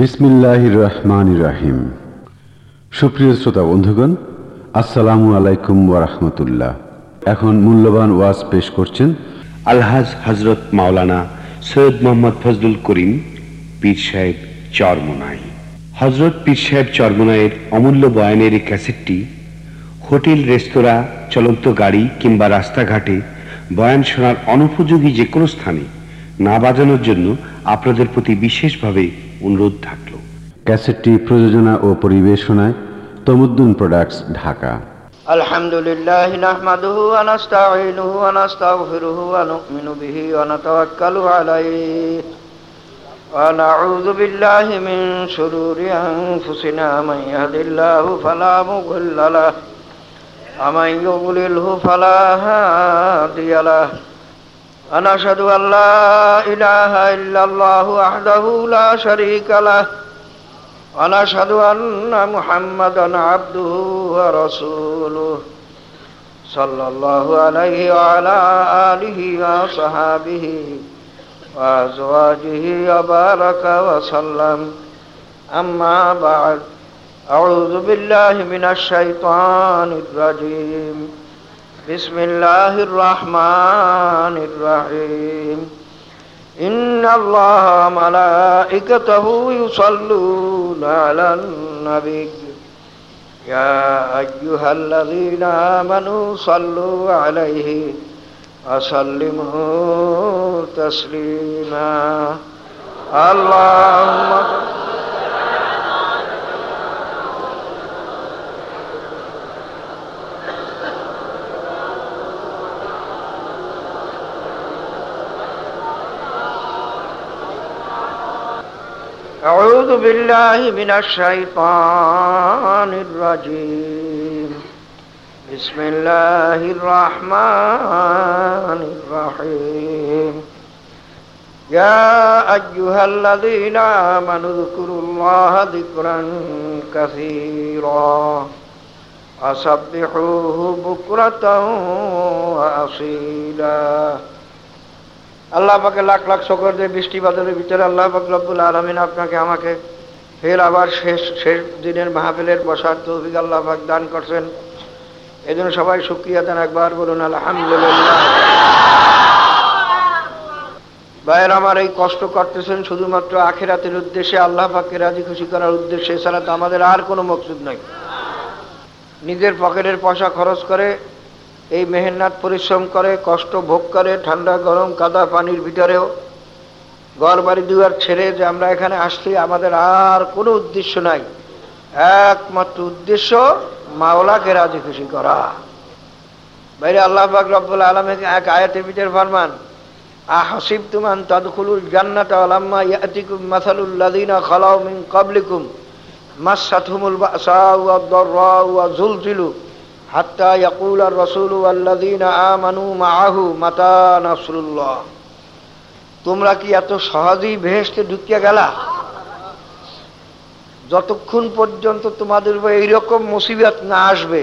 বিসমিল্লাহ রহমান রাহিম সুপ্রিয় শ্রোতা বন্ধুগণ, আসসালামু আলাইকুম ওরহমতুল্লাহ এখন মূল্যবান ওয়াজ পেশ করছেন আলহাজ হজরত মাওলানা সৈয়দ মোহাম্মদ ফজলুল করিম পীর সাহেব চরমোনাই। হজরত পীর সাহেব চরমোনাইয়ের অমূল্য বয়ানের এই ক্যাসেটটি হোটেল, রেস্তোরাঁ, চলন্ত গাড়ি কিংবা রাস্তাঘাটে বয়ান শোনার অনুপযোগী যে কোনো স্থানে না বাজানোর জন্য আপনাদের প্রতি বিশেষভাবে অনুরোধ থাকলো ক্যাসেটটি প্রযোজনা ও পরিবেশনায় তমুদ্দুন প্রোডাক্টস ঢাকা الحمد لله نحمده ونستعينه ونستغفره ونؤمن به ونتوكل عليه ونعوذ بالله من شرور أنفسنا من يهد الله فلا مضل له ومن يضلله فلا هادي له ونشهد أن لا إله إلا الله وحده لا شريك له ونشهد أن محمدا عبده ورسوله صلى الله عليه وعلى آله وصحابه وأزواجه وبارك وسلم. أما بعد أعوذ بالله من الشيطان الرجيم. بسم الله الرحمن الرحيم. إن الله ملائكته يصلون على النبي. يا أيها الذين آمنوا صلوا عليه وسلموا تسليما. اللهم أعوذ بالله من الشيطان الرجيم. بسم الله الرحمن الرحيم. يا أيها الذين آمنوا اذكروا الله ذكرا كثيرا وسبحوه بكرة وأصيلا. আল্লাহ পাকে লাখ লাখ শকর দিয়ে বৃষ্টি বাদলের ভিতরে আল্লাহ পাক রব্বুল আলমিন আপনাকে আমাকে ফের আবার শেষ শেষ দিনের মাহফিলের বসার তৌফিক আল্লাহ পাক দান করছেন। এই জন্য সবাই শুক্রিয়া দেন একবার, বলুন আলহামদুলিল্লাহ। ভাইয়ের আমার এই কষ্ট করতেছেন শুধুমাত্র আখেরাতের উদ্দেশ্যে, আল্লাহ পাককে রাজি খুশি করার উদ্দেশ্যে এছাড়া তো আমাদের আর কোনো মকসুদ নাই। নিজের পকেটের পয়সা খরচ করে এই মেহনত পরিশ্রম করে, কষ্ট ভোগ করে, ঠান্ডা, গরম, কাদা পানির ভিতরেও ঘর বাড়ি দুয়ার ছেড়ে যে আমরা এখানে আসছি, আমাদের আর কোনো উদ্দেশ্য নাই। একমাত্র উদ্দেশ্য মাওলাকে রাজি খুশি করা। বাইরে আল্লাহ পাক রব্বুল আলমে এক আয়াতের ভিতর ফরমান আহসিব তুমান তাদখুলুল জান্নাত আলাম্মা ইয়াতিকুম মাসালুল্লাযিনা খালাউ মিন ক্বাবলিকুম, মাসাতহুমুল বাসা ওয়া দাররা ওয়া জুলজিলু হাত্তা ইয়াকুল আর রসুল আল্লাদিন আমানু মাহু মাতা নাসরুল্লাহ। তোমরা কি এত সহজেই ভেসতে ঢুকিয়া গেলা? যতক্ষণ পর্যন্ত তোমাদের উপর এইরকম মুসিবত না আসবে,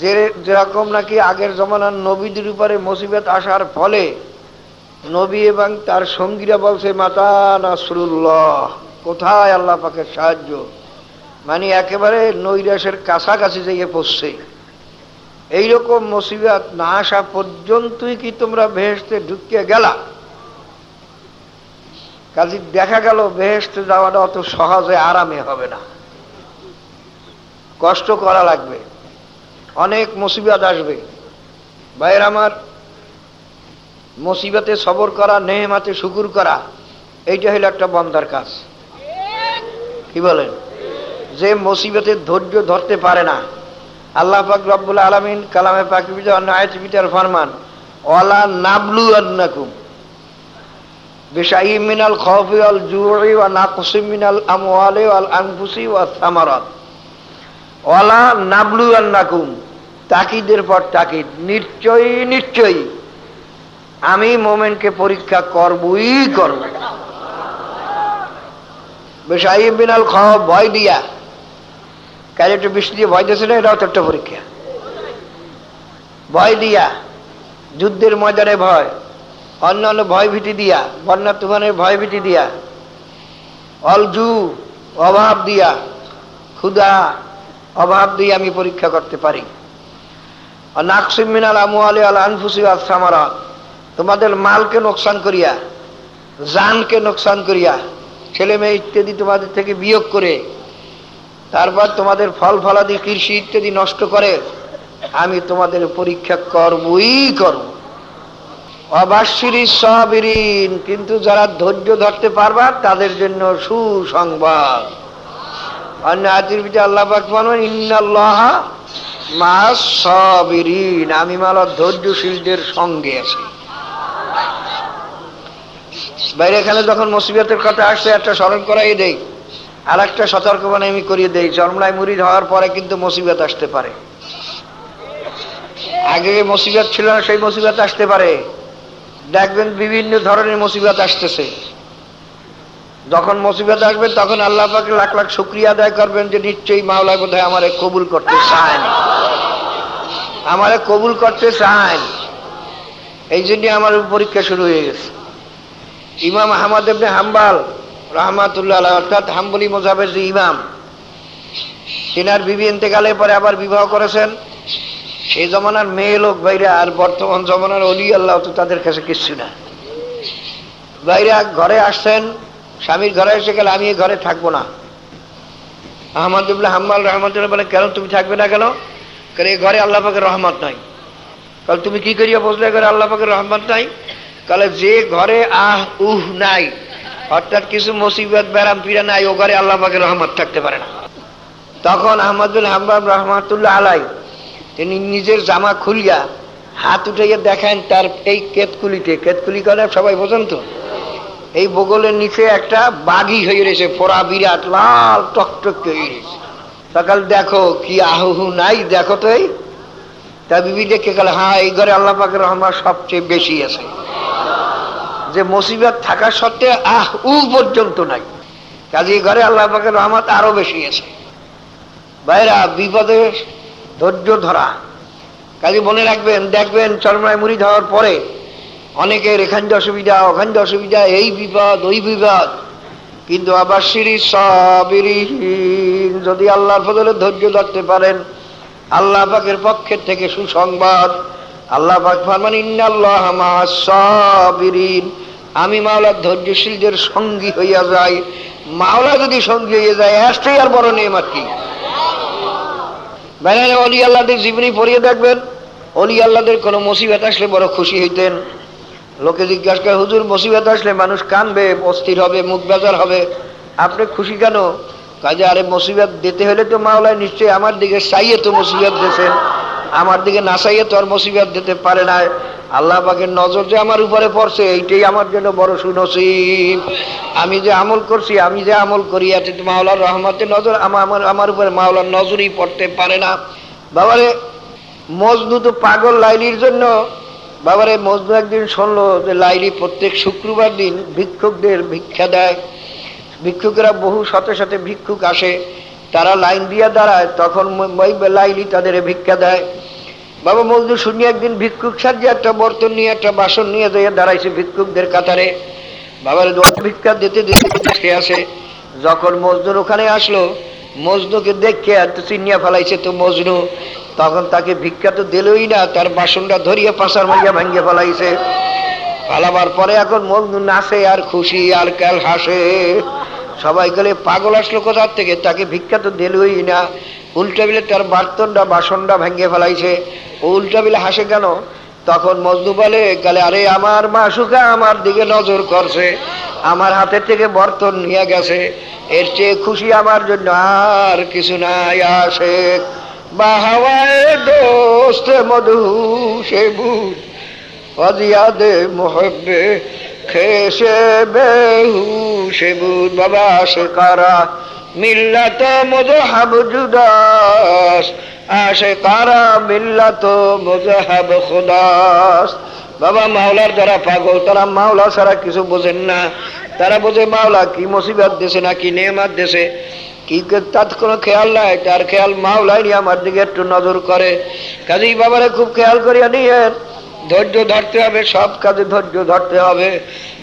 যে যেরকম নাকি আগের জমানার নবীদের উপরে মুসিবত আসার ফলে নবী এবং তার সঙ্গীরা বলছে, মাতা নাসরুল্লাহ, কোথায় আল্লাহ পাকের সাহায্য? মানে একেবারে নৈরাসের কাছাকাছি যাইয়ে পড়ছে। এইরকম মুসিবত না আসা পর্যন্তই কি তোমরা বেহেস্তে ঢুকিয়ে গেলা? কাজে দেখা গেল বেহেস্তে যাওয়াটা অত সহজে আরামে হবে না। কষ্ট করা লাগবে। অনেক মুসিবত আসবে। ভাইয়ের আমার, মুসিবতে সবর করা, নেহমাতে শুকুর করা, এইটা হলো একটা বন্দার কাজ। কি বলেন? যে মুসিবতের ধৈর্য ধরতে পারে না। আল্লাহ পাক রব্বুল আলমিন কালামে পাকি আয়াতিবিটার ফরমান, ওয়ালা নাবলু আন্নাকুম ওয়া নাকসিম মিনাল আমওয়ালে ওয়াল আনফুসি ওয়া সামারাত। ওয়ালা নাবলু আন্নাকুম তাকিদের পর তাকিদ, নিশ্চয়ই নিশ্চয়ই আমি মোমেনকে পরীক্ষা করবই করব। বেশাই মিনাল খ ভয় দিয়া কাজে একটু বৃষ্টি দিয়ে ভয় দিয়েছে না এটাও তো একটা পরীক্ষা। ভয় দিয়া, যুদ্ধের ময়দানে ভয় অন্যান্য ভয় ভীতি দিয়া, বন্যা তুফানের ভয় ভীতি দিয়া, অলজু, অভাব দিয়া ক্ষুদা অভাব দিয়ে আমি পরীক্ষা করতে পারি। নাকসিম মিনাল আমুয়ালি আল আনফুসি তোমাদের মালকে নোকসান করিয়া, জানকে নোকসান করিয়া ছেলে মেয়ে ইত্যাদি তোমাদের থেকে বিয়োগ করে তারপর তোমাদের ফল ফলাদি, কৃষি ইত্যাদি নষ্ট করে, আমি তোমাদের পরীক্ষা করবই করব। অবাশ্বিরি সবিরিন কিন্তু যারা ধৈর্য ধরতে পারবা, তাদের জন্য সুসংবাদ। অন্য হাতির পিঠে আল্লাহ পাক বলবেন ইন্নাল্লাহ মা সবিরিন আমি মালা ধৈর্যশীলদের সঙ্গে আছি। বাইরে এখানে যখন মুসিবতের কথা আসছে একটা স্মরণ করাই দেই। আর একটা সতর্কবাণী আমি করিয়ে দেই চরমলায় মুড়িদ হওয়ার পরে কিন্তু মুসিবত আসতে পারে। আগে মুসিবত ছিল না, সেই মুসিবত আসতে পারে। দেখবেন বিভিন্ন ধরনের মুসিবত আসতেছে। যখন মুসিবত আসবে, তখন আল্লাহ পাকে লাখ লাখ শুক্রিয়া আদায় করবেন যে নিশ্চয়ই মাওলায় বোধ হয় আমারে কবুল করতে চান। আমারে কবুল করতে চান। এই জন্য আমার পরীক্ষা শুরু হয়ে গেছে। ইমাম আহমদ এমনি হাম্বাল রহমাতুল্লাহ অর্থাৎ হাম্বলি মোজাবের যে ইমাম, তিনার বিবি ইন্তেকালের পরে আবার বিবাহ করেছেন। সেই জমানার মেয়ে লোক বাইরা, আর বর্তমান জমানার অলি আল্লাহ তো তাদের কাছে কিচ্ছু না। বাইরা ঘরে আসছেন, স্বামীর ঘরে এসে গেলে, আমি ঘরে থাকব না। আহমদুল্লাহ হাম্মাল রহমতুল্লাহ বলে, কেন তুমি থাকবে না কেন? কারণ এই ঘরে আল্লাহ পাকের রহমত নাই। কাল তুমি কি করিয়া বসলে ঘরে আল্লাহ পাকের রহমত নাই? কালে যে ঘরে আহ উহ নাই অর্থাৎ কিছু মুসিবত, ব্যারাম, পীড়া নাই, ও ঘরে আল্লাহ পাকের রহমত থাকতে পারে না। তখন আহমদুল হাম্বাম রহমতুল্লাহ আলাই তিনি নিজের জামা খুলিয়া হাত উঠাইয়া দেখেন তার এই কেতকুলিতে, কেতকুলি করে সবাই বোঝেন তো? এই বগলের নিচে একটা বাঘি হয়ে রয়েছে ফোড়া বিরাট, লাল, টকটক হয়ে রয়েছে। সকাল দেখো কি আহু নাই, দেখো তো এই। তা বিবি দেখে গেল হ্যাঁ এই ঘরে আল্লাহ পাকের রহমান সবচেয়ে বেশি আছে। যে মুসিবত থাকা সত্ত্বে আহ, উ পর্যন্ত নাই। কাজে ঘরে আল্লাহ পাকের রহমত আরও বেশি আছে। ভাইরা বিপদে ধৈর্য ধরা। কাজে মনে রাখবেন, দেখবেন চরমায় মুড়ি ধরার পরে অনেকের এখান যে অসুবিধা ওখান অসুবিধা, এই বিপদ, ওই বিপদ। কিন্তু আবার সিঁড়ি সবিরিহীন। যদি আল্লাহর ফজলে ধৈর্য ধরতে পারেন, আল্লাহ পাকের পক্ষের থেকে সুসংবাদ আল্লাহ সাবিরিন আমি মাওলার ধৈর্যশীলদের সঙ্গী হইয়া যাই। মাওলা যদি সঙ্গী হয়ে যায় আসতেই আর বড় নেমাত কি? বাইরে অলি আল্লাহদের জীবনী পড়িয়ে দেখবেন। অলি আল্লাহদের কোনো মুসিবত আসলে বড় খুশি হইতেন। লোকে জিজ্ঞাসা করে, হুজুর, মুসিবত আসলে মানুষ কানবে অস্থির হবে, মুখ বেজার হবে। আপনি খুশি কেন? কাজে আরে, মুসিবত দিতে হলে তো মাওলায় নিশ্চয়ই আমার দিকে চাইয়ে তো মুসিবত দিয়েছেন। আমার দিকে না চাইয়ে তো মুসিবত দিতে পারে না আল্লাহ পাকের নজর যে আমার উপরে পড়ছে, এইটাই আমার জন্য বড় সুনসিব। আমি যে আমল করছি, আমি যে আমল করি তো মাওলার রহমতের নজর আমার আমার উপরে মাওলার নজরই পড়তে পারে না। বাবারে মজনু তো পাগল লাইলির জন্য, বাবারে, মজনু একদিন শুনলো যে লাইলি প্রত্যেক শুক্রবার দিন ভিক্ষুকদের ভিক্ষা দেয়। ভিক্ষুকেরা বহু শত শত ভিক্ষুক আসে। তারা লাইন দিয়ে দাঁড়ায়, তখন লাইলি তাদের ভিক্ষা দেয়। বাবা মজনু, শুনি একদিন ভিক্ষুক সাজিয়ে একটা বর্তন নিয়ে, একটা বাসন নিয়ে যেয়ে দাঁড়াইছে ভিক্ষুকদের কাতারে। বাবার ভিক্ষা দিতে দিতে সে আসে। যখন মজনুর ওখানে আসলো, মজনুকে দেখে চিনিয়া ফেলাইছে, তো মজনু, তখন তাকে ভিক্ষা তো দিলই না, তার বাসনটা ধরিয়ে পাশার মাইয়া ভাঙ্গে ফেলাইছে। ফালাবার পরে এখন মজনু নাচে আর খুশি, আর কাল হাসে। সবাই গেলে পাগল আসলো কোথার থেকে? তাকে ভিক্ষা তো দিলই না। উল্টা বিলে তার বার্তনটা, বাসনটা ভেঙে ফেলাইছে। ও উল্টা বিলে হাসে কেন? তখন মজনু বলে গেলে আরে, আমার মাসুকা আমার দিকে নজর করছে। আমার হাতের থেকে বর্তন নিয়ে গেছে। এর চেয়ে খুশি আমার জন্য আর কিছু নাই আসে বা হাওয়ায় দোস্ত মধু সে বুঝ অজিয়াদে খেসে বেহু সে বুধ বাবা, সে কারা? মিল্লাত মজহাব জুদাস আসে কারা মিল্লাত মজহাব খুদাস। বাবা, মাওলার যারা পাগল, তারা মাওলা ছাড়া কিছু বোঝেন না। তারা বোঝে মাওলা কি মুসিবত দেশে না কি নেমাত দেশে কি তার কোনো খেয়াল নাই, তার খেয়াল মাওলাই নিয়ে আমার দিকে একটু নজর করে। কাজেই বাবারে খুব খেয়াল করিয়া নিয়ে ধৈর্য ধরতে হবে, সব কাজে ধৈর্য ধরতে হবে।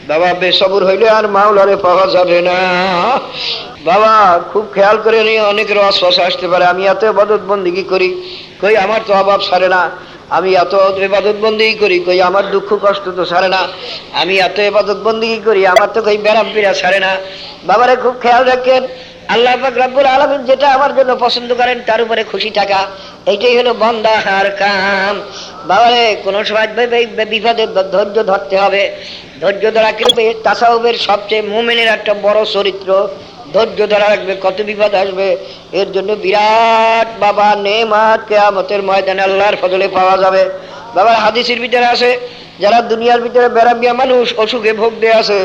বাবা, বেসবুর হইলে আর মাওলারে পাওয়া যাবে না। বাবা, খুব খেয়াল করে নিয়ে অনেকের অশ্বাস আসতে পারে। আমি এত এবাদত বন্দিগি করি? কই, আমার তো অভাব সারে না। আমি এত এবাদত বন্দিগি করি, কই, আমার দুঃখ কষ্ট তো সারে না। আমি এত এবাদত বন্দিগি করি? আমার তো কই ব্যারাম পীড়া সারে না। বাবারে, খুব খেয়াল রাখেন। আল্লাহ রব্বুল আলামিন যেটা আমার জন্য পছন্দ করেন, তার উপরে খুশি থাকা। এইটাই হলো বন্দাহার কাম। বাবারে, কোন সময় বিপদে ধৈর্য ধরতে হবে। ধৈর্য ধরা কিন্তু তাসাউবের সবচেয়ে মুমিনের একটা বড় চরিত্র। ধৈর্য ধরা রাখবে কত বিপদ আসবে। এর জন্য বিরাট বাবা নেমাত কেয়ামতের ময়দানে আল্লাহর ফজলে পাওয়া যাবে। বাবার হাদিসের ভিতরে আছে, যারা দুনিয়ার ভিতরে বেড়াবিয়া মানুষ, অসুখে ভোগ দিয়ে আছে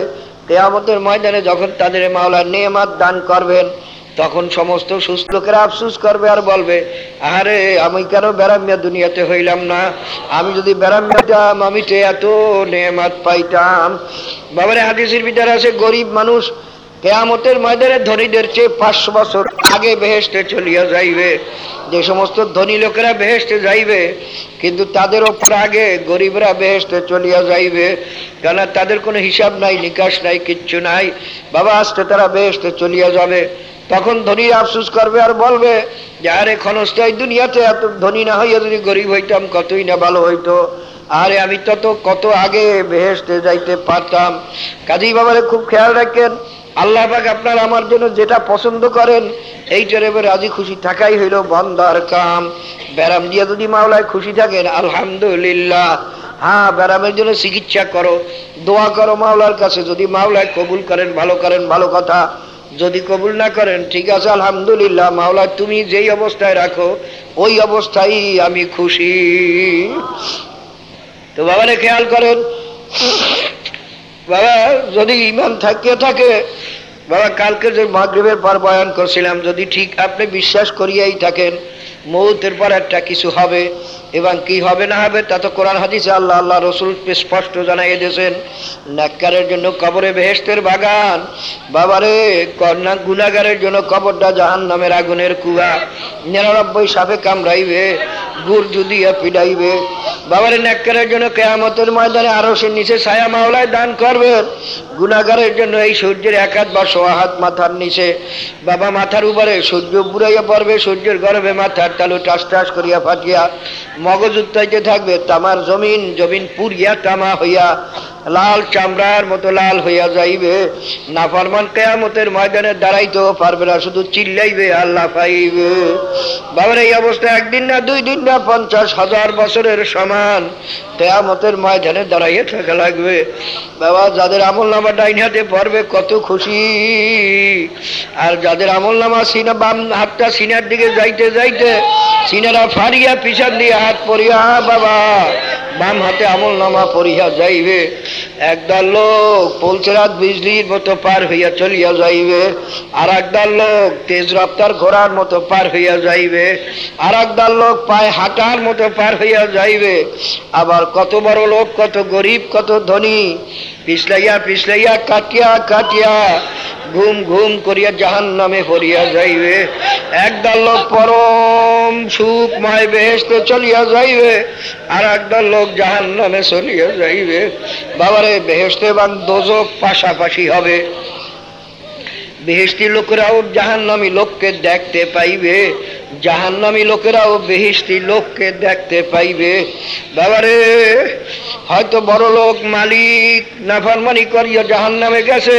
কেয়ামতের ময়দানে যখন তাদের মাওলার নেমাত দান করবেন, তখন সমস্ত সুস্থ লোকেরা আফসুস করবে আর বলবে আরে আমি কেন বেড়ামিয়া দুনিয়াতে হইলাম না? আমি যদি বেড়ামিয়াতাম আমি তো এত নেমাত পাইতাম। বাবারে হাদিসের ভিতরে আছে, গরিব মানুষ কেয়ামতের ময়দানে ধনীদের চেয়ে পাঁচশো বছর আগে বেহেস্টে চলিয়া যাইবে। যে সমস্ত ধনী লোকেরা বেহেস্টে যাইবে, কিন্তু তাদের ওপর আগে গরিবরা বেহেস্টে চলিয়া যাইবে। কেন তাদের কোনো হিসাব নাই, নিকাশ নাই, কিচ্ছু নাই। বাবা আসতে তারা বেহেস্টে চলিয়া যাবে। তখন ধনী আফসুস করবে আর বলবে যে, আরে ক্ষণস্থায়ী দুনিয়াতে এত ধনী না হইয়া যদি গরিব হইতাম, কতই না ভালো হইতো। আরে আমি তত কত আগে বেহেস্টে যাইতে পারতাম। কাজী বাবারে খুব খেয়াল রাখেন আল্লাহ পাক আপনার আমার জন্য যেটা পছন্দ করেন, এইটার এবার রাজি খুশি থাকাই হইল বন্দার কাম। ব্যারাম দিয়ে যদি মাওলায় খুশি থাকেন, আলহামদুলিল্লাহ। হ্যাঁ ব্যারামের জন্য চিকিৎসা করো, দোয়া করো মাওলার কাছে। যদি মাওলায় কবুল করেন, ভালো করেন, ভালো কথা। যদি কবুল না করেন, ঠিক আছে, আলহামদুলিল্লাহ। মাওলা, তুমি যেই অবস্থায় রাখো, ওই অবস্থায় আমি খুশি। তো বাবারে খেয়াল করেন বাবা, যদি ইমান থাকিয়ে থাকে, বাবা, কালকে যে মাগরীবের পর বয়ান করছিলাম, যদি ঠিক আপনি বিশ্বাস করিয়াই থাকেন মৌতের পর একটা কিছু হবে, এবং কি হবে না হবে তা তো কোরআন হাদিসে আল্লাহ আল্লাহ রসুল স্পষ্ট জানাই দিয়েছেন। নাক্কারের জন্য কবরে বেহেস্তের বাগান। বাবারে, কন্যা গুনাগারের জন্য কবরটা জাহান নামের আগুনের কুয়া। নিরানব্বই সাপে কামড়াইবে, গুড় জুদিয়া পিডাইবে বাবারে, নাক্কারের জন্য কেয়ামতের ময়দানে আরও সে নিচে ছায়া মাওলায় দান করবেন গুনাগারের জন্য এই সূর্যের এক হাত বা সোয়া হাত মাথার নিচে। বাবা মাথার উপরে সূর্য বুড়াইয়া পড়বে, সূর্যের গর্ভে মাথার তালু টাস টাস করিয়া ফাটিয়া মগজ উত্তাইতে থাকবে, তামার জমিন জমিন পুরিয়া তামা হইয়া লাল চামড়ার মতো লাল হইয়া যাইবে। নাফরমান কেয়ামতের ময়দানে দাঁড়াইতেও পারবে না, শুধু চিল্লাইবে, আল্লাহ পাইবে। বাবার এই অবস্থা একদিন না দুই দিন না পঞ্চাশ হাজার বছরের সমান। কেয়ামতের ময়দানে দাঁড়াইয়ে থাকা লাগবে। বাবা, যাদের আমল নামা ডাইন হাতে পড়বে, কত খুশি। আর যাদের আমল নামা সিনা বাম হাতটা সিনার দিকে যাইতে যাইতে সিনারা ফাড়িয়া পিছন দিয়ে হাত পরিয়া বাবা। বাম হাতে আমল নামা পরিয়া যাইবে। একদল লোক পলচেরাত বিজলির মতো পার হইয়া চলিয়া যাইবে। আর একদল লোক তেজ রপ্তার ঘোড়ার মতো পার হইয়া যাইবে। আর একদল লোক পায়ে হাঁটার মতো পার হইয়া যাইবে। আবার কত বড় লোক, কত গরিব, কত ধনী, পিছলাইয়া পিছলাইয়া, কাটিয়া কাটিয়া, ঘুম ঘুম করিয়া জাহান নামে পড়িয়া যাইবে। একদল লোক পরম সুখ সুখময় বেহেস্তে চলিয়া যাইবে। আর একদল লোক জাহান নামে চলিয়া যাইবে। বাবারে বেহেস্তে এবং দোজক পাশাপাশি হবে। বেহেস্তি লোকেরাও জাহান্নামী লোককে দেখতে পাইবে। জাহান্নামী লোকেরাও বেহেস্তি লোককে দেখতে পাইবে। বাবারে, হয়তো বড় লোক মালিক নাফরমানি করিয়া জাহান্নামে গেছে।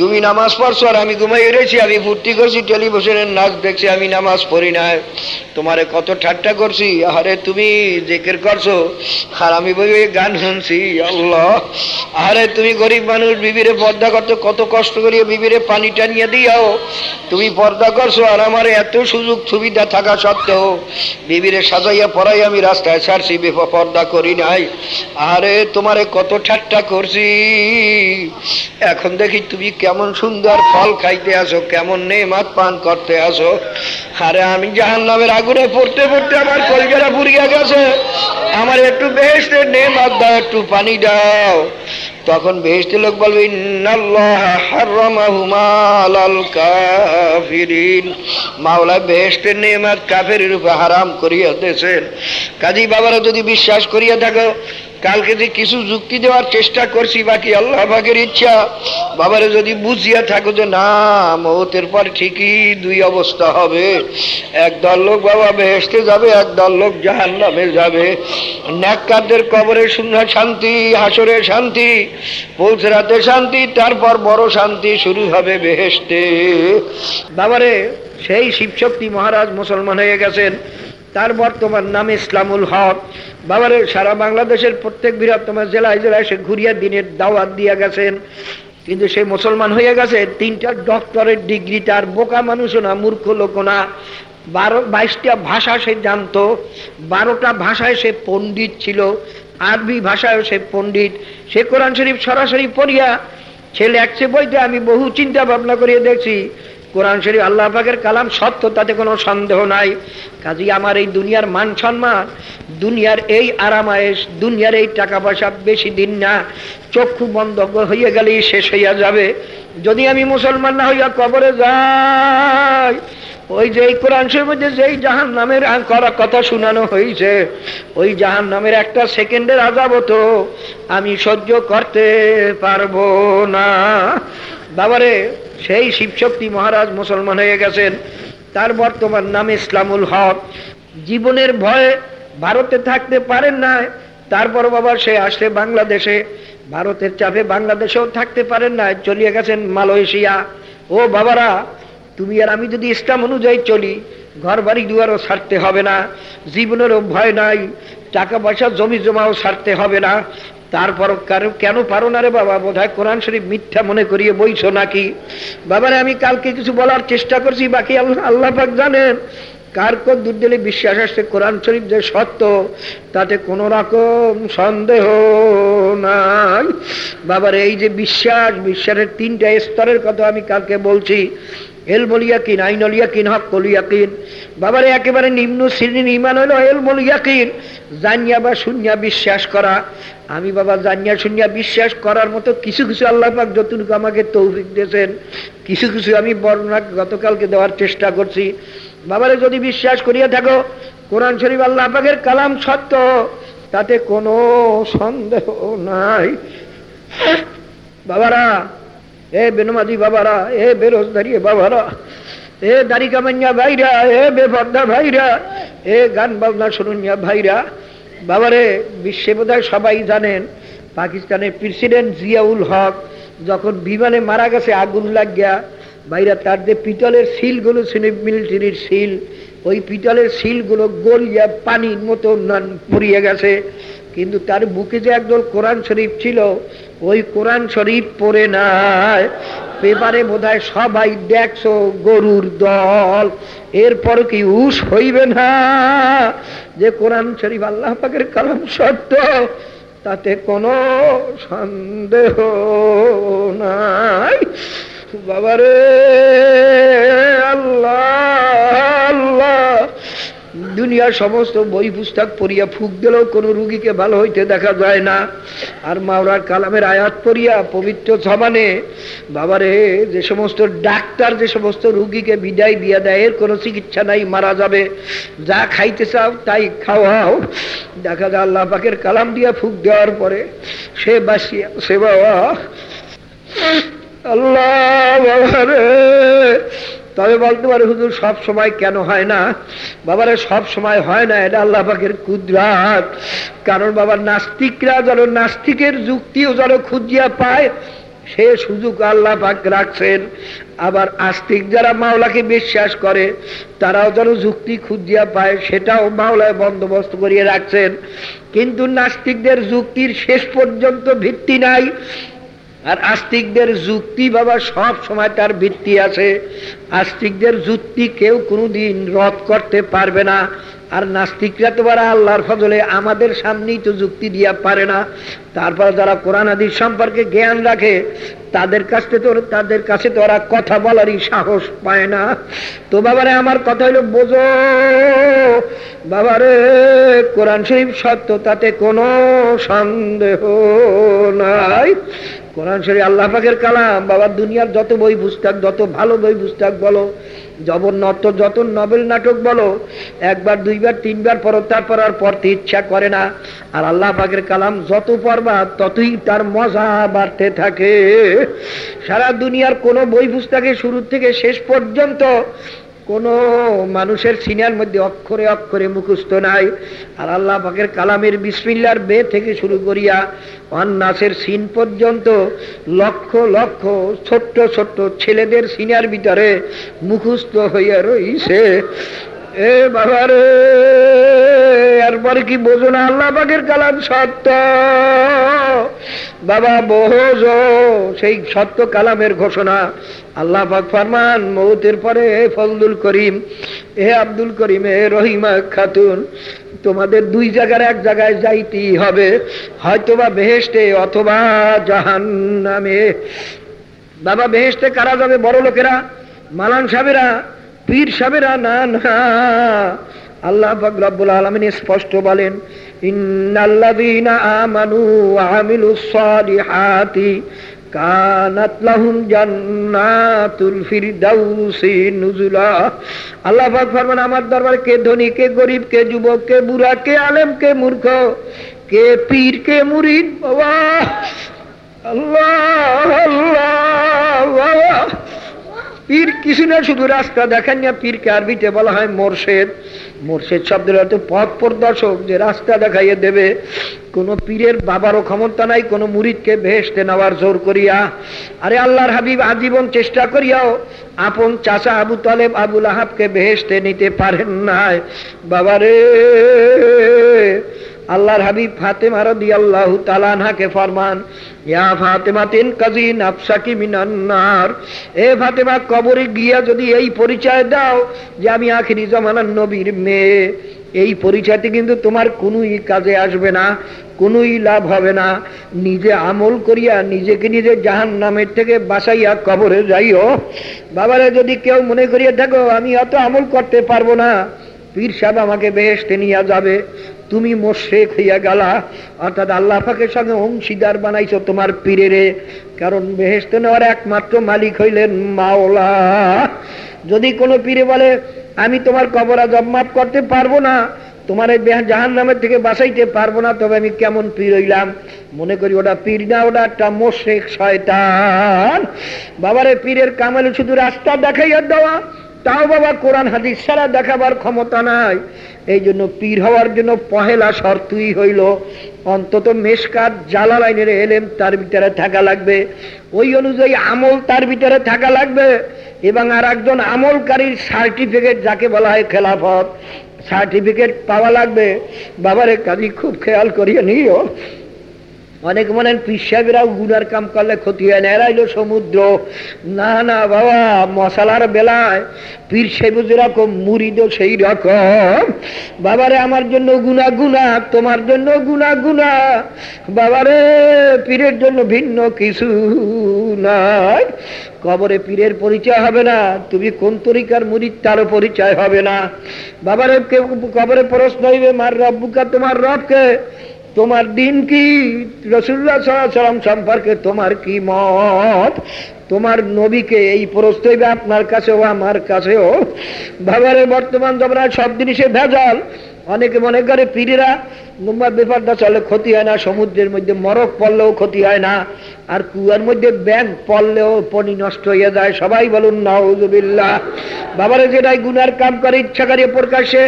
তুমি নামাজ পড়ছো আর আমি ঘুমাই রয়েছি, আমি ফুর্তি করছি, টেলিভিশনের নাচ দেখছি, আমি নামাজ পড়ি না তোমারে কত ঠাট্টা করছি আরে তুমি জেকের করছ, আর আমি বই গান শুনছি আরে তুমি গরিব মানুষ, বিবিরে পর্দা করতে কত কষ্ট করিয়ে বিবিরে পানি টানিয়ে দিয়াও। তুমি পর্দা করছ আর আমার এত সুযোগ সুবিধা থাকা সত্ত্বেও, বিবিরে সাজাইয়া পড়াই আমি রাস্তায় ছাড়ছি পর্দা করি নাই। আরে তোমারে কত ঠাট্টা করছি। এখন দেখি তুমি কেমন সুন্দর ফল খাইতে আসো, কেমন নেমাত পান করতে আসো। আরে আমি জাহান নামের আগুনে পড়তে পড়তে আমার কলকাতা পুড়িয়া গেছে। আমার একটু বেহেস্টের নেমাত দাও, একটু পানি দাও। তখন বেহেস্তে লোক বলবে মাওলা বেহেস্টের নেমাত কাফের রূপে হারাম করিয়া দিয়েছেন। কাজী বাবারা যদি বিশ্বাস করিয়া থাকো কালকে যে কিছু যুক্তি দেওয়ার চেষ্টা করছি, বাকি আল্লাহ পাকের ইচ্ছা। বাবারে যদি বুঝিয়া থাকো যে, না মহতের পর ঠিকই দুই অবস্থা হবে। এক দল লোক বাবা বেহেস্তে যাবে এক দল লোক জাহান নামে যাবে। ন্যাক্কারদের কবরে শূন্য শান্তি, হাসরে শান্তি, পৌঁছরাতে শান্তি, তারপর বড় শান্তি শুরু হবে বেহেস্তে বাবারে, সেই শিবশক্তি মহারাজ মুসলমান হয়ে গেছেন। তার বর্তমান নাম ইসলামুল হক। বাবারে, সারা বাংলাদেশের প্রত্যেক বৃহত্তম জেলায় জেলায় সে ঘুরিয়া দিনের দাওয়াত দিয়ে গেছেন। কিন্তু সে মুসলমান হয়ে গেছে, তিনটা ডক্টরের ডিগ্রি তার বোকা মানুষও না, মূর্খ লোক না। বারো, বাইশটা ভাষা সে জানতো, বারোটা ভাষায় সে পণ্ডিত ছিল, আরবি ভাষায় সে পণ্ডিত। সে কোরআন শরীফ সরাসরি পড়িয়া ছেলে একছে বইতে আমি বহু চিন্তা ভাবনা করিয়ে দেখছি কোরআন শরীফ আল্লাহ পাকের কালাম সত্য, তাতে কোনো সন্দেহ নাই। কাজী আমার এই দুনিয়ার মান সম্মান, দুনিয়ার এই আরামায়েশ, দুনিয়ার এই টাকা পয়সা বেশি দিন না, চক্ষু বন্ধ হইয়া গেলেই শেষ হইয়া যাবে। যদি আমি মুসলমান না হইয়া কবরে যাই, ওই যে এই কোরআন শরীফের মধ্যে যেই জাহান নামের করা কথা শোনানো হয়েছে ওই জাহান নামের একটা সেকেন্ডের আজাব তো আমি সহ্য করতে পারব না। বাবারে সেই শিবশক্তি মহারাজ মুসলমান হয়ে গেছেন। তার বর্তমান নাম ইসলামুল হক। জীবনের ভয়ে ভারতে থাকতে পারেন না। তারপর বাবা সে আসলে বাংলাদেশে। ভারতের চাপে বাংলাদেশেও থাকতে পারেন না, চলিয়ে গেছেন মালয়েশিয়া। ও বাবারা, তুমি আর আমি যদি ইসলাম অনুযায়ী চলি ঘর বাড়ি দুয়ারও ছাড়তে হবে না, জীবনেরও ভয় নাই, টাকা পয়সা জমি জমাও ছাড়তে হবে না। তারপর কেন পারো না রে বাবা? বোধ হয় কোরআন শরীফ মিথ্যা মনে করিয়ে বইছো নাকি? বাবারে, আমি কালকে কিছু বলার চেষ্টা করছি, বাকি আল্লাহ পাক জানেন। কার কোন দূর দিলে বিশ্বাস আসছে কোরআন শরীফ যে সত্য, তাতে কোন রকম সন্দেহ নাই। বাবার, এই যে বিশ্বাস, বিশ্বাসের তিনটা স্তরের কথা আমি কালকে বলছি। এলমলিয়াকিন আইনলিয়াকিন হক কলিয়াকিন বাবারে, একেবারে নিম্ন শ্রেণির ইমান হলো এলমলিয়াকিন জানিয়া বা শুনিয়া বিশ্বাস করা। আমি বাবা জানিয়া শুনিয়া বিশ্বাস করার মতো কিছু কিছু আল্লাহ পাক যতটুকু আমাকে তৌফিক দিয়েছেন, কিছু কিছু আমি বর্ণনা গতকালকে দেওয়ার চেষ্টা করছি। বাবারে, যদি বিশ্বাস করিয়া থাকো, কোরআন শরীফ আল্লাহ পাকের কালাম সত্য, তাতে কোনো সন্দেহ নাই। বাবারা এ বেনমাদি বাবারা এ বেরোজদারি বাবারা এ দাড়ি কামাইয়া ভাইরা এ বেপর্দা ভাইরা এ গান বাজনা শুনুনিয়া ভাইরা, বাবারে, বিশ্বে বোধ সবাই জানেন, পাকিস্তানের প্রেসিডেন্ট জিয়াউল হক যখন বিমানে মারা গেছে, আগুন লাগিয়া বাইরা তার যে পিতলের শিলগুলো ছিল, মিলিটারির শিল ওই পিতলের শিলগুলো গলিয়া পানির মতো পড়িয়ে গেছে। কিন্তু তার বুকে যে একদল কোরআন শরীফ ছিল, ওই কোরআন শরীফ পড়ে নাই। পেপারে বোধ সবাই দেখছ, গরুর দল। এরপর কি উস হইবে না যে কোরআন শরীফ আল্লাহ পাকের কালাম সত্য? তাতে কোনো সন্দেহ নাই। বাবারে আল্লাহ আল্লাহ! দুনিয়ার সমস্ত বই পুস্তক পড়িয়া ফুক দিলেও কোনো রুগীকে ভালো হইতে দেখা যায় না। আর মাওরার কালামের আয়াত পড়িয়া পবিত্র সমানে বাবারে, যে সমস্ত ডাক্তার, যে সমস্ত রুগীকে বিদায় দিয়া দেয় এর কোনো চিকিৎসা নাই, মারা যাবে। যা খাইতে চাও তাই খাওয়াও। দেখা যায় আল্লাহ পাকের কালাম দিয়া ফুক দেওয়ার পরে সে বাসিয়া, সে বাবা, আল্লাহ, বাবারে তবে বলতে পারে, হুজুর, সব সময় কেন হয় না? বাবারে, সব সময় হয় না, এটা আল্লাহ পাকের কুদরাত। কারণ বাবার নাস্তিকরা যেন নাস্তিকের যুক্তিও যেন খুঁজিয়া পায়, সে সুযোগ আল্লাহ পাক রাখছেন। আবার আস্তিক যারা মাওলাকে বিশ্বাস করে, তারাও যেন যুক্তি খুঁজিয়া পায়, সেটাও মাওলায় বন্দোবস্ত করিয়ে রাখছেন। কিন্তু নাস্তিকদের যুক্তির শেষ পর্যন্ত ভিত্তি নাই। আর আস্তিকদের যুক্তি বাবা সব সময় তার ভিত্তি আছে। আস্তিকদের যুক্তি কেউ কোনোদিন রদ করতে পারবে না। আর নাস্তিকরা তো বারা আল্লাহর ফজলে আমাদের সামনেই তো যুক্তি দিয়া পারে না। তারপর যারা কোরআন আদির সম্পর্কে জ্ঞান রাখে, তাদের কাছে তো তাদের কাছে তো ওরা কথা বলারই সাহস পায় না। তো বাবারে, আমার কথা হলো বোঝো। বাবারে, কোরআন শরীফ সত্য তাতে কোনো সন্দেহ নাই। কোরআন শরীফ আল্লাহ পাকের কালাম, বাবা, দুনিয়ার যত বই পুস্তক, যত ভালো বই পুস্তক বলো জবরনত যত নবেল নাটক বলো, একবার, দুইবার, তিনবার পর তারপর আর পড়তে ইচ্ছা করে না। আর আল্লাহ পাকের কালাম যত পড়বা, ততই তার মজা বাড়তে থাকে। সারা দুনিয়ার কোনো বই পুস্তকে শুরু থেকে শেষ পর্যন্ত কোন মানুষের সিনিয়ার মধ্যে অক্ষরে অক্ষরে মুখস্থ নাই। আর আল্লাহ পাকের কালামের বিসমিল্লার বে থেকে শুরু করিয়া অন্নাসের সিন পর্যন্ত লক্ষ লক্ষ ছোট্ট ছোট্ট ছেলেদের সিনিয়ার ভিতরে মুখস্থ হইয়া রইছে। এ বাবারে এরপরে কি বোঝো না আল্লাহ পাকের কালাম সত্য? বাবা, বোঝ সেই সত্য কালামের ঘোষণা। আল্লাহ পাক ফরমান, মৌতের পরে ফজলুল করিম, হে আব্দুল করিম, হে রহিমা খাতুন, তোমাদের দুই জায়গার এক জায়গায় যাইতেই হবে, হয়তোবা বেহেস্টে অথবা জাহান নামে বাবা বেহেস্টে কারা যাবে বড় লোকেরা? মালান সাহেবেরা? পীর সাহেবেরা, না না। আল্লাহ রব্বুল আলমিন স্পষ্ট বলেন আল্লাহ আমার দরবারে কে ধনী, কে গরিব, কে যুবক, কে বুড়া, কে আলেম, কে মূর্খ, কে পীর, কে মুরিদ, বাবা, আল্লাহ আল্লাহ, বাবা। পীর কিছু না, শুধু রাস্তা দেখেন না, পীরকে আরবিতে বলা হয় মোরশেদ। মোরশেদ শব্দের অর্থ পথ প্রদর্শক, যে রাস্তা দেখাইয়ে দেবে। কোন পীরের বাবারও ক্ষমতা নাই, কোন মুরিদকে ভেসতে নেওয়ার জোর করিয়া। আরে আল্লাহর হাবিব, আজীবন চেষ্টা করিয়াও আপন চাচা আবু তালেব আবুল আহাবকে ভেসতে নিতে পারেন নাই। বাবারে! আল্লাহর হাবিব ফাতেমা রাদিয়াল্লাহু তাআলা আনহাকে ফরমান, ইয়া ফাতেমা তিন কাজী নাফসাকি মিনান্নার এ ফাতেমা, কবরে গিয়া যদি এই পরিচয় দাও যে আমি আখিরি জমানার নবীর মেয়ে, এই পরিচয়তে কিন্তু তোমার কোনোই কাজে আসবে না, কোনোই লাভ হবে না। নিজে আমল করিয়া নিজেকে নিজে জাহান নামের থেকে বাসাইয়া কবরে যাইও। বাবারে, যদি কেউ মনে করিয়া থাকো আমি অত আমল করতে পারব না। পীর সাহেব আমাকে বেহেস্তে নিয়ে যাবে। তুমি মোশেক হইয়া গেলা। অর্থাৎ আল্লাহ পাকের সঙ্গে অংশীদার বানাইছো তোমার পীরেরে। কারণ বেহেস্তে নেওয়ার একমাত্র মালিক হইলেন মাওলা। যদি কোনো পীরে বলে, আমি তোমার কবরা জমাত করতে পারব না, তোমার জাহান নামের থেকে বাঁচাইতে পারব না, তবে আমি কেমন পীর হইলাম? মনে করি ওটা পীর না, ওটা একটা মোশেক শয়তান। বাবারে, পীরের কামালে শুধু রাস্তা দেখাইয়া দেওয়া তাও বাবা কোরআন হাদিস সারা দেখাবার ক্ষমতা নাই। এই জন্য পীর হওয়ার জন্য পহেলা শর্তই হইল, অন্তত মেশকাত জ্বালা লাইনের এলেম তার ভিতরে থাকা লাগবে। ওই অনুযায়ী আমল তার ভিতরে থাকা লাগবে এবং আর একজন আমলকারীর সার্টিফিকেট যাকে বলা হয় খেলাফত, সার্টিফিকেট পাওয়া লাগবে। বাবারে কাজী খুব খেয়াল করিয়ে নিও। অনেক মনে পিসাবেরাও গুনার কাম করলে ক্ষতি হয় না এরাইলো সমুদ্র। না না, বাবা, মশালার বেলায় পীর সাহেব যেরকম মুড়িদ সেই রকম বাবারে, আমার জন্য গুনা গুনা, তোমার জন্য গুনা গুনা। বাবারে, পীরের জন্য ভিন্ন কিছু নাই। কবরে পীরের পরিচয় হবে না, তুমি কোন তরিকার মুড়ির তারও পরিচয় হবে না। বাবারে, কেউ কবরে প্রশ্ন হইবে, মার রব্বুকা তোমার রবকে? তোমার দিন কি? রসুল্লাহ সম্পর্কে তোমার কি মত? তোমার নবীকে এই প্রস্তাবে আপনার কাছেও, আমার কাছেও। বাবারে, বর্তমান তোমরা সব জিনিসে ভেজাল। অনেকে মনে করে পীরেরা নম্বর ব্যাপারটা চলে, ক্ষতি হয় না, সমুদ্রের মধ্যে মরক পড়লেও ক্ষতি হয় না, আর কুয়ার মধ্যে ব্যাগ পড়লেও পনি নষ্ট হয়ে যায়। সবাই বলুন, নাউজুবিল্লাহ। বাবারে, যেটাই গুনার কাম করে, ইচ্ছা করে প্রকাশে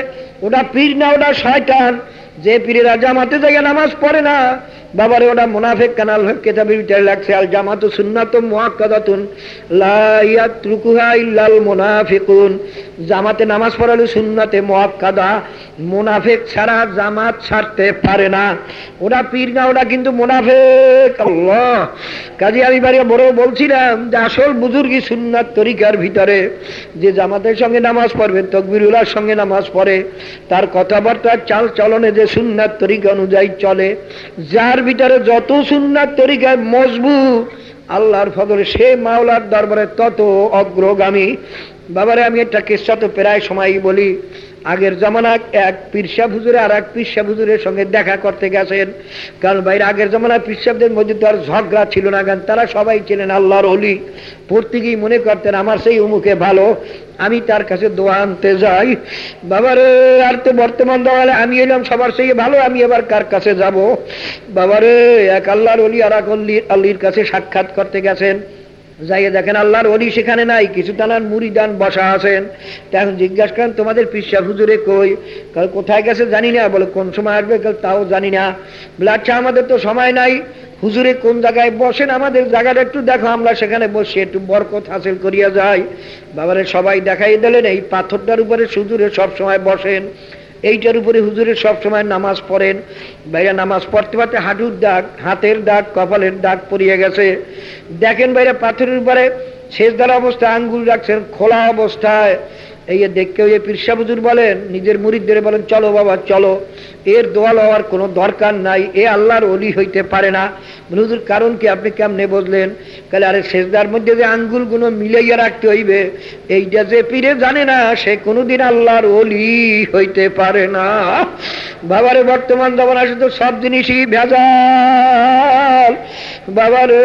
ওটা পীর না, ওটা শয়তান। যে পীরেরা জামাতে জায়গা নামাজ পড়ে না বাবারে, ওটা মুনাফেক কানাল কেতাবের ভিতরে লাগছে। আল জামাত সুন্নাত মুআক্কাদাতুন, লা ইয়াতরুকুহা ইল্লাল মুনাফিকুন। জামাতে নামাজ পড়ালে সুন্নাতে মুআক্কাদা। মুনাফেক ছাড়া জামাত ছাড়তে পারে না। ওরা পীর না, ওরা কিন্তু মুনাফেক। কাজে আমি বাড়ি বড় বলছিলাম যে আসল বুজুর্গি সুন্নাত তরিকার ভিতরে যে জামাতের সঙ্গে নামাজ পড়বে, তকবিরুল্লাহর সঙ্গে নামাজ পড়ে, তার কথাবার্তার চাল চলনে যে সুন্নাত তরিকা অনুযায়ী চলে, যার ভিতরে যত সুন্নার তরিকায় মজবুত আল্লাহর ফদরে সে মাওলার দরবারে তত অগ্রগামী। বাবারে, আমি একটা কেসা তো প্রায় সময়ই বলি, আগের জমানা এক পিরসা হুজুরে আর এক পিরসা হুজুরের সঙ্গে দেখা করতে গেছেন। কারণ বাইরে আগের জমানা পিরসাবদের মধ্যে তো আর ঝগড়া ছিল না, কারণ তারা সবাই ছিলেন আল্লাহর অলি প্রত্যেকেই মনে করতেন, আমার সেই উমুকে ভালো, আমি তার কাছে দোয়া আনতে যাই। বাবারে, আর তো বর্তমান দোয়ালে আমি এলাম, সবার সেই ভালো, আমি এবার কার কাছে যাব? বাবারে, এক আল্লাহর অলি আর এক আল্লির কাছে সাক্ষাৎ করতে গেছেন। যাইয়ে দেখেন আল্লাহর অলি সেখানে নাই, কিছু তানার মুড়িদান বসা আছেন। তা এখন জিজ্ঞাসা করেন, তোমাদের পিসা হুজুরে কই? কাল, কোথায় গেছে জানি না। বলে, কোন সময় আসবে? কাল, তাও জানি না। বলে আচ্ছা আমাদের তো সময় নাই। হুজুরে কোন জায়গায় বসেন? আমাদের জায়গাটা একটু দেখো, আমরা সেখানে বসে একটু বরকত হাসিল করিয়া যাই। বাবারে সবাই দেখাই দিলেন, এই পাথরটার উপরে হুজুরে সব সময় বসেন। এইটার উপরে হুজুরের সবসময় নামাজ পড়েন। ভাইরা নামাজ পড়তে পারতে হাঁটুর দাগ, হাতের দাগ, কপালের দাগ পড়িয়ে গেছে। দেখেন ভাইরা, পাথরের উপরে শেষ দ্বারা অবস্থায় আঙ্গুল রাখছেন, খোলা অবস্থায়। এই দেখকে ওই পিরসা হুজুর বলেন, নিজের মুরিদদের বলেন, চলো বাবা, চলো। এর দোয়াল হওয়ার কোনো দরকার নাই। এ আল্লাহর অলি হইতে পারে না। হুজুর, কারণ কি? আপনি কেমনে বুঝলেন তাহলে, আরে শেষদার মধ্যে যে আঙ্গুলগুলো মিলাইয়া রাখতে হইবে, এইটা যে পীরে জানে না, সে কোনোদিন আল্লাহর অলি হইতে পারে না। বাবারে, বর্তমান জমানা শুধু সব জিনিসই ভেজাল। বাবারে,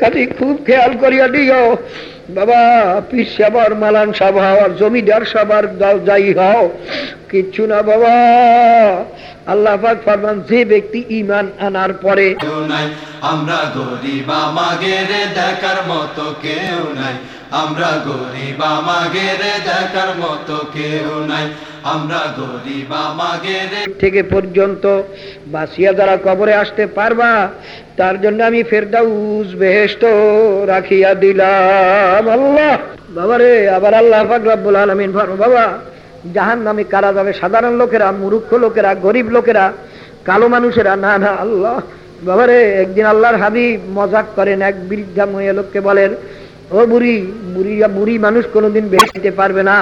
খালি খুব খেয়াল করিয়া দিও। বাবা, পিস সাবার, মালান সাব হওয়ার জমিদার সাবার যাই হও। কিচ্ছু না বাবা। আল্লাহ পাক ফরমান, যে ব্যক্তি ইমান আনার পরে আমরা দেখার মতো কেউ নাই। আমরা গরিব, আমাগের দেখার মতো কেউ নাই। আমরা গরিব, আমাগের থেকে পর্যন্ত বাসিয়া যারা কবরে আসতে পারবা, তার জন্য আমি ফেরদাউস বেহেস্ত রাখিয়া দিলাম আল্লাহ। বাবারে, আবার আল্লাহ পাক রব্বুল আলামিন বাবা জাহান নামে কারা যাবে? সাধারণ লোকেরা মুরুক্ষ লোকেরা, গরিব লোকেরা, কালো মানুষেরা, না না, আল্লাহ। বাবারে, একদিন আল্লাহর হাবিব মজাক করেন, এক বৃদ্ধা মহিলা লোককে বলেন ও বুড়ি বুড়ি বুড়ি মানুষ কোনোদিন বেরোতে পারবে না।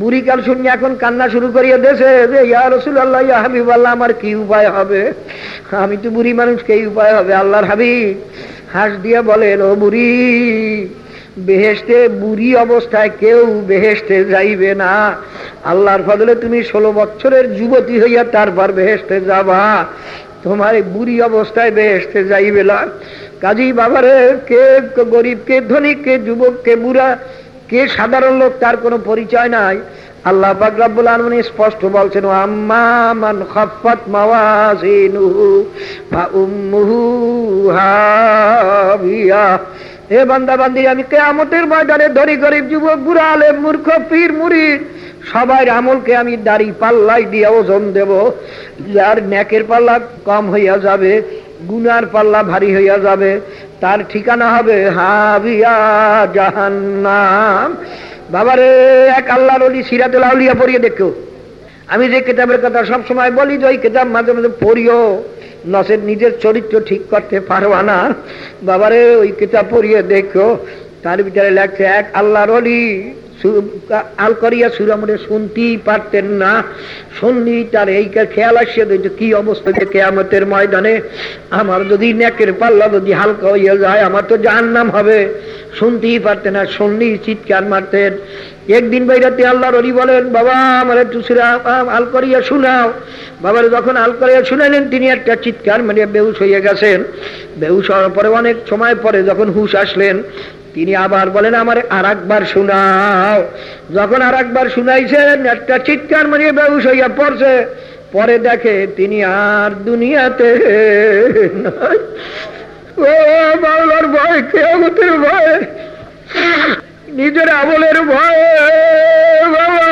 বুড়ি কাল শুনি এখন কান্না শুরু করিয়া দেশে যে, ইয়া রসুল আল্লাহ ইয়া হাবিব আল্লাহ আমার কি উপায় হবে? আমি তো বুড়ি মানুষ কে উপায় হবে, আল্লাহর হাবিব। হাস দিয়ে বলেন, ও বুড়ি বেহেস্তে বুড়ি অবস্থায় কেউ বেহেস্তে যাইবে না। আল্লাহর ফদলে তুমি ষোলো বছরের যুবতী হইয়া তারপর বেহেস্তে যাবা। তোমার বুড়ি অবস্থায় বেহেস্তে যাইবে না। কাজী বাবারে, কে গরিব, কে ধনী, কে যুবক, কে বুড়া, কে সাধারণ লোক, তার কোনো পরিচয় নাই। আল্লাহ স্পষ্ট বলছেন আম্মা মান খাফাত মাওয়াজিনুহু ময়দানে ধরি গরিব, যুবক, বুড়া আলে মূর্খ, পীর, মুরিদ সবাই আমলকে আমি দাড়ি পাল্লাই দিয়ে ওজন দেব। যার ন্যাকের পাল্লা কম হইয়া যাবে গুনার পাল্লা ভারী হইয়া যাবে, তার ঠিকানা হবে হাবিয়া জাহান্নাম। বাবারে, এক আল্লাহর অলি সিরাতুল আউলিয়া পড়িয়ে দেখো। আমি যে কেতাবের কথা সব সময় বলি, যে ওই কেতাব মাঝে মাঝে পড়িও। নসের নিজের চরিত্র ঠিক করতে পারবা না। বাবারে, ওই কিতাব পড়িয়ে দেখো, তার ভিতরে লেখছে এক আল্লাহর অলি আল করিয়া সুরামরে শুনতেই পারতেন না। শুনলি তার এই খেয়াল আসছে কি অবস্থা যে কেয়ামতের ময়দানে। আমার যদি নেকের পাল্লা যদি হালকা হইয়া যায়, আমার তো জাহান্নাম হবে। শুনতেই পারতেন না শুনলি চিৎকার মারতেন। একদিন বাইরাতে আল্লাহর অলি বলেন, বাবা, আমার একটু আল করিয়া শুনাও। বাবার যখন আল করিয়া শুনালেন তিনি একটা চিৎকার মানে বেউস হইয়া গেছেন। বেউস হওয়ার পরে অনেক সময় পরে যখন হুশ আসলেন, তিনি আবার বলেন, আমার আর একবার শোনাও। যখন আর একবার শুনাইছেন, একটা চিৎকার মারিয়ে বেউস হইয়া পড়ছে। পরে দেখে তিনি আর দুনিয়াতে ও বাউলার ভয় কেমতের ভয়। নিজের আমলের ভয়, বাবা।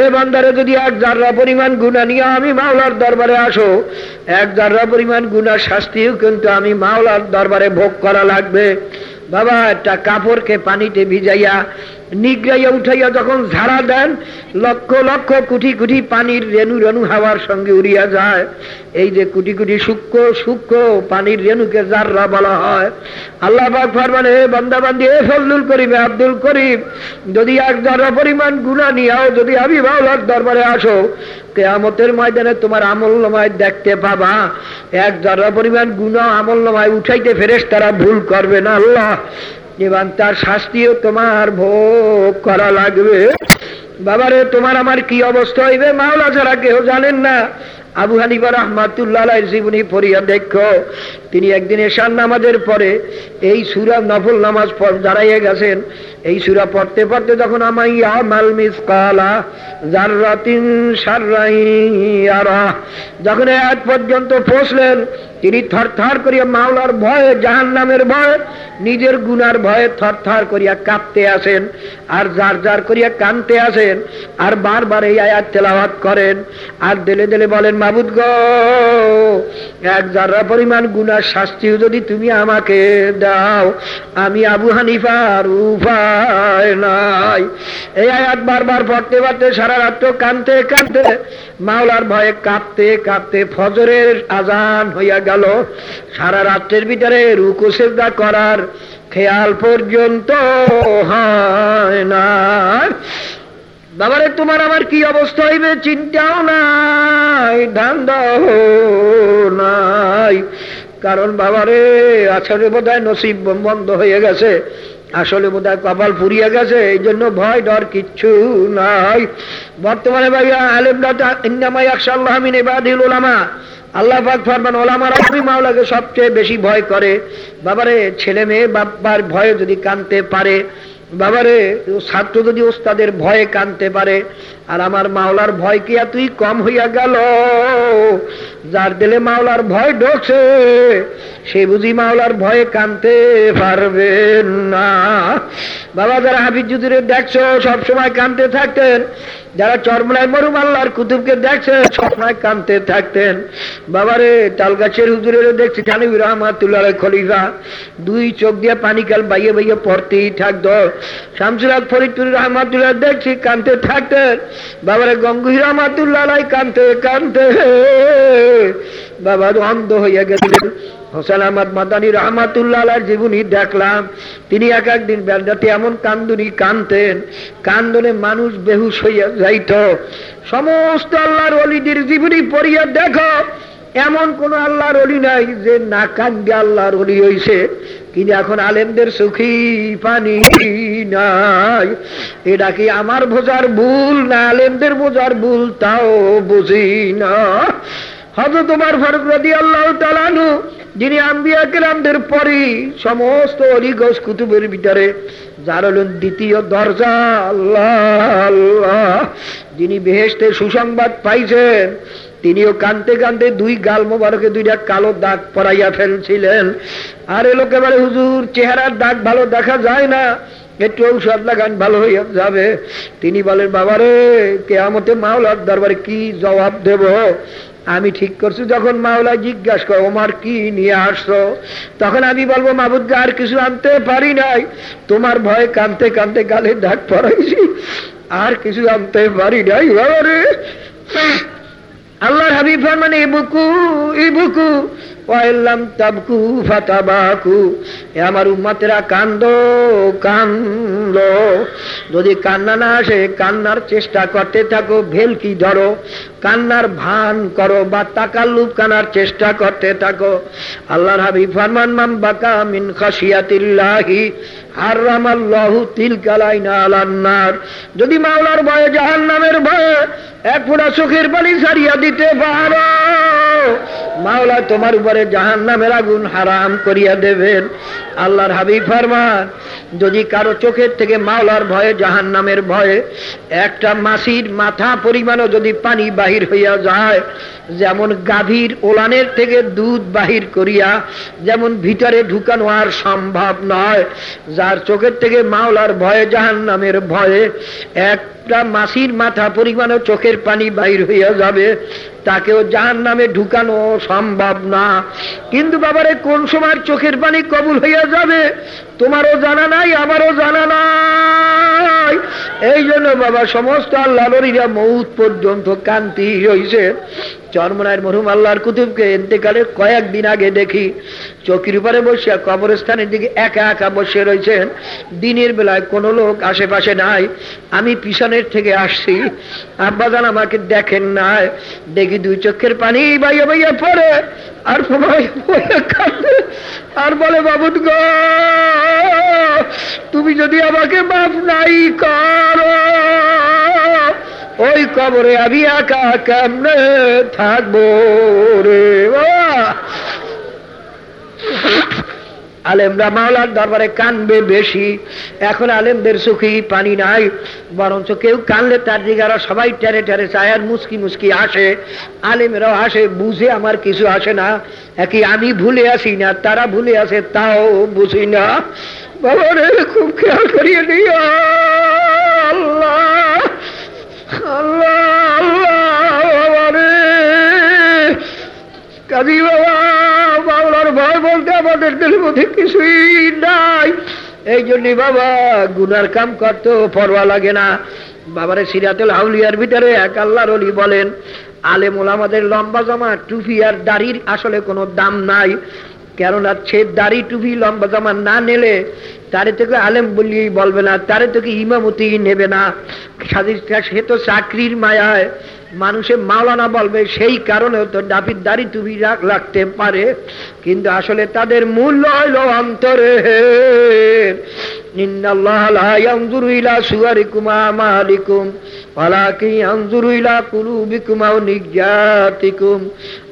এ বান্দারে, যদি এক জাররা পরিমাণ গুনাহ নিয়ে আমি মাওলার দরবারে আসো, এক জাররা পরিমাণ গুনাহ শাস্তিও কিন্তু আমি মাওলার দরবারে ভোগ করা লাগবে। বাবা, একটা কাপড়কে পানিতে ভিজাইয়া নিগড়াইয়া উঠাইয়া যখন ঝাড়া দেন, লক্ষ লক্ষ কোটি কোটি পানির রেণু রেণু হাওয়ার সঙ্গে উড়িয়া যায়। এই যে কোটি কুটি সূক্ষ্ম সূক্ষ্ম পানির রেণুকে জাররা বলা হয়। আল্লাহ ফরমানে বান্দা বান্দি এ ফজলুল করিম আব্দুল করিম, যদি এক জাররা পরিমাণ গুণা নিয়াও, যদি আমি বাউলার দরবারে আসো, কেয়ামতের ময়দানে তোমার আমল নমায় দেখতে পাবা। এক জাররা পরিমাণ গুণা আমল নমায় উঠাইতে ফেরেস তারা ভুল করবে না, আল্লাহ। এবং তার শাস্তিও তোমার ভোগ করা লাগবে। বাবারে, তোমার আমার কি অবস্থা হইবে? মাওলা ছাড়া কেউ জানেন না। আবু হানিফা রহমাতুল্লাহ জীবনী পড়িয়া দেখো। তিনি একদিন এশান নামাজের পরে এই সুরা নফল নামাজ দাঁড়াইয়ে গেছেন। এই সুরা পড়তে পড়তে যখন আমাইয়া মাল মিসকালা জাররাতিন যখন এক পর্যন্ত পৌঁছলেন তিনি থর থর করিয়া মাওলার ভয়ে জাহান নামের ভয়ে, নিজের গুনার ভয়ে থর থর করিয়া কাঁপতে আসেন আর যার যার করিয়া কানতে আসেন আর বারবার এই আয়াত তেলাওয়াত করেন আর দেলে দেলে বলেন, মাবুদ গ, এক যারা পরিমাণ গুনার শাস্তিও যদি তুমি আমাকে দাও, আমি আবু হানিফার উপায় নাই। এই আয়াত বারবার পড়তে পড়তে সারা রাত্র কানতে কানতে মাওলার ভয়ে কাঁপতে কাঁপতে ফজরের আজান হইয়া গেল। সারা রাত্রের ভিতরে রুকু, সেজদা করার খেয়াল পর্যন্ত হয় না। বাবারে, তোমার আমার কি অবস্থা হইবে চিন্তাও নাই, ধান্দাও নাই। কারণ বাবারে আসলে বোধ হয় নসিব বন্ধ হয়ে গেছে। আসলে বোধ কপাল ফুরিয়ে গেছে এই জন্য ভয় ডর কিচ্ছু নাই। বর্তমানে ভাইয়া আলেমরা ইন্নামাই আকশাল্লাহ মিন ইবাদিল উলামা। আল্লাহ পাক ফরমান ওলামার আপনি মাওলাকে সবচেয়ে বেশি ভয় করে। বাবারে, ছেলে মেয়ে বাবার ভয়ে যদি কানতে পারে, বাবারে, ছাত্র যদি ওস্তাদের ভয়ে কানতে পারে আর আমার মাওলার ভয় কি তুই কম হইয়া গেল? যার দিলে মাওলার ভয় ঢোকছে, সে বুঝি মাওলার ভয়ে কানতে পারবে না। বাবা, যারা হাফিজ যুদিরে দেখছ, সবসময় কানতে থাকতেন। যারা চরমলায় মরুম আল্লাহর কুতুবকে দেখছে, সবসময় কানতে থাকতেন। বাবারে তালগাছের হুজুরের দেখছি, জানিবি রহমাতুল্লাহ খলিফা। দুই চোখ দিয়ে পানি কাল বাইয়ে বাইয়ে পড়তেই থাকতো। শামসুল ফরিদপুর রহমাতুল্লাহ দেখছি, কানতে থাকতেন। বাবারে গঙ্গুহি রহমাতুল্লাহ কানতে কানতে। বাবা অন্ধ হইয়া গেছিলেন হোসেন আহমদ মাদানী রহমাতুল্লাহ জীবনী দেখলাম। তিনি এক একদিন বেলদাতে এমন কান্দুনি কানতেন, কান্দনে মানুষ বেহুশ হইয়া যাইত। সমস্ত আল্লাহর অলিদের জীবনী পড়িয়া দেখো এমন কোন আল্লাহর অলি নাই যে না কান্দে আল্লাহর অলি হইছে, কিন্তু এখন আলেমদের সুখী পানি নাই। এটা কি আমার বোঝার ভুল না আলেমদের বোঝার ভুল? তাও বুঝি না। হয়তো তোমার ফারুক রাদি আল্লাহ তালানু যিনি আম্বিয়া কেরামদের পরই সমস্ত অলিগজ কুতুবের ভিতরে যার হলেন দ্বিতীয় দরজা, আল্লাহ আল্লাহ, যিনি বেহেস্তে সুসংবাদ পাইছেন তিনিও কানতে কানতে দুই গাল মোবারকে দুইটা কালো দাগ পরাইয়া ফেলছিলেন। আর এ লোকেবারে হুজুর চেহারার দাগ ভালো দেখা যায় না। একটু ঔষধ লাগান, ভালো হইয়া যাবে। তিনি বলেন, বাবারে, কেয়ামতে মাওলার দরবারে কি জবাব দেব? আমি ঠিক করছি যখন মাওলা জিজ্ঞাসা করো, ওমার, কি নিয়ে আসছো? তখন আমি বলব মাবুদকে আর কিছু আনতে পারি নাই। তোমার ভয়ে কানতে কানতে গালে দাগ পড়াইছি আর কিছু আনতে পারি নাই, বাবারে। আল্লাহর হাবিব মানে ইবুকু ইবুকু আমার উম্মাতেরা কান্দ কান্দ যদি কান্না না আসে, কান্নার চেষ্টা করতে থাকো, ভেলকি ধরো। কান্নার ভান করো বা কানার চেষ্টা করতে থাকো। আল্লাহর মাম বাকা মিন খাসিয়াতিল্লাহি আলান্নার যদি মাওলার ভয়ে ভয়ে, এক চোখের পানি ছাড়িয়া দিতে পারো, মাওলা তোমার উপরে জাহান নামের আগুন হারাম করিয়া দেবেন। আল্লাহর হাবিব ফরমান যদি কারও চোখের থেকে মাওলার ভয়ে জাহান নামের ভয়ে, একটা মাসির মাথা পরিমাণও যদি পানি বাহির হইয়া যায়, যেমন গাভীর ওলানের থেকে দুধ বাহির করিয়া, যেমন ভিতরে ঢুকানো আর সম্ভব নয়, যার চোখের থেকে মাওলার ভয়ে জাহান নামের ভয়ে, একটা মাসির মাথা পরিমাণও চোখের পানি বাহির হইয়া যাবে। তাকেও যার নামে ঢুকানো সম্ভব না। কিন্তু বাবারে, কোন সময় চোখের পানি কবুল হইয়া যাবে? তোমারও জানা নাই, আমারও জানা নাই। এই জন্য বাবা, সমস্ত আল্লাহরিরা মৌত পর্যন্ত কান্তি হয়েছে চরমনায়ের মরহুম আল্লাহর কুতুবকে এতেকালের কয়েকদিন আগে দেখি, চকির উপরে বসিয়া কবরস্থানের দিকে একা একা বসে রয়েছেন দিনের বেলায় কোনো লোক আশেপাশে নাই। আমি পিছনের থেকে আসছি। আব্বাজান আমাকে দেখেন নাই। দেখি দুই চোখের পানি বাইয়া বাইয়া পড়ে। আর আর বলে, বাবুদ গ, তুমি যদি আমাকে মাফ নাই করো, ওই কবরে আমি একা কেমনে থাকব রে আলেমরা মাওলার দরবারে কানবে বেশি। এখন আলেমদের সুখী, পানি নাই। বরঞ্চ কেউ কানলে তার দিকে আরও সবাই টেরে টেরে চায় আর মুসকি মুসকি আসে আলেমেরাও আসে বুঝে আমার কিছু আসে না। একই আমি ভুলে আসি না, তারা ভুলে আসে, তাও বুঝি না। বাবা খুব খেয়াল করিয়ে দিও। আল্লাহ আল্লাহ আল্লাহ কাজী বাবা বাংলার ভয় বলতে আমাদের দিলের মধ্যে কিছুই নাই। এই জন্য বাবা, গুনার কাম করতেও পরোয়া লাগে না। বাবারে সিরাতুল হাউলিয়ার ভিতরে এক আল্লাহর অলি বলেন, আলেমুল আমাদের লম্বা জমা, টুপি আর দাড়ির আসলে কোনো দাম নাই। কেননা সে দাড়ি টুপি লম্বা জামা না নিলে তারে থেকে আলেম বলিয়েই বলবে না, তারে থেকে ইমামতি নেবে না। সে তো চাকরির মায়ায় মানুষে মাওলানা বলবে, সেই কারণে তো ডাফির দাড়ি টুপি রাখতে পারে। কিন্তু আসলে তাদের মূল্য হইল অন্তরে।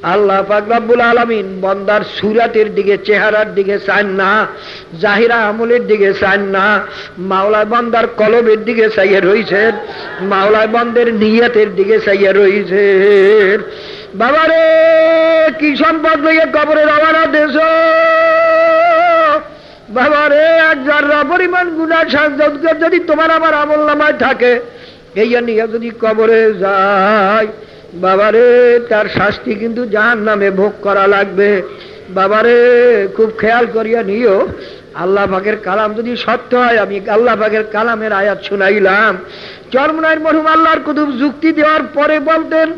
আল্লাহ ফাকরাবুল আলমিন বন্দার সুরাতের দিকে, চেহারার দিকে চান না, জাহিরা আমলের দিকে চান না, মাওলায় বন্দার কলবের দিকে চাইয়ে রয়েছেন মাওলায় বন্দের নিয়তের দিকে চাইয়ে রয়েছেন বাবারে কি সম্পদ লইয়ে কবরে রওনা দেশ বাবারে এক যারা পরিমাণ গুণা সাজকে যদি তোমার আমার আমল নামায় থাকে এই নিয়ে যদি কবরে যায় বাবারে, তার শাস্তি কিন্তু জাহান নামে ভোগ করা লাগবে। বাবারে, খুব খেয়াল করিয়া নিও, আল্লাহ পাকের কালাম যদি সত্য হয়, আমি আল্লাহ পাকের কালামের আয়াত শুনাইলাম। চরমনায়ের মরহুম আল্লাহর কুতুব যুক্তি দেওয়ার পরে বলতেন,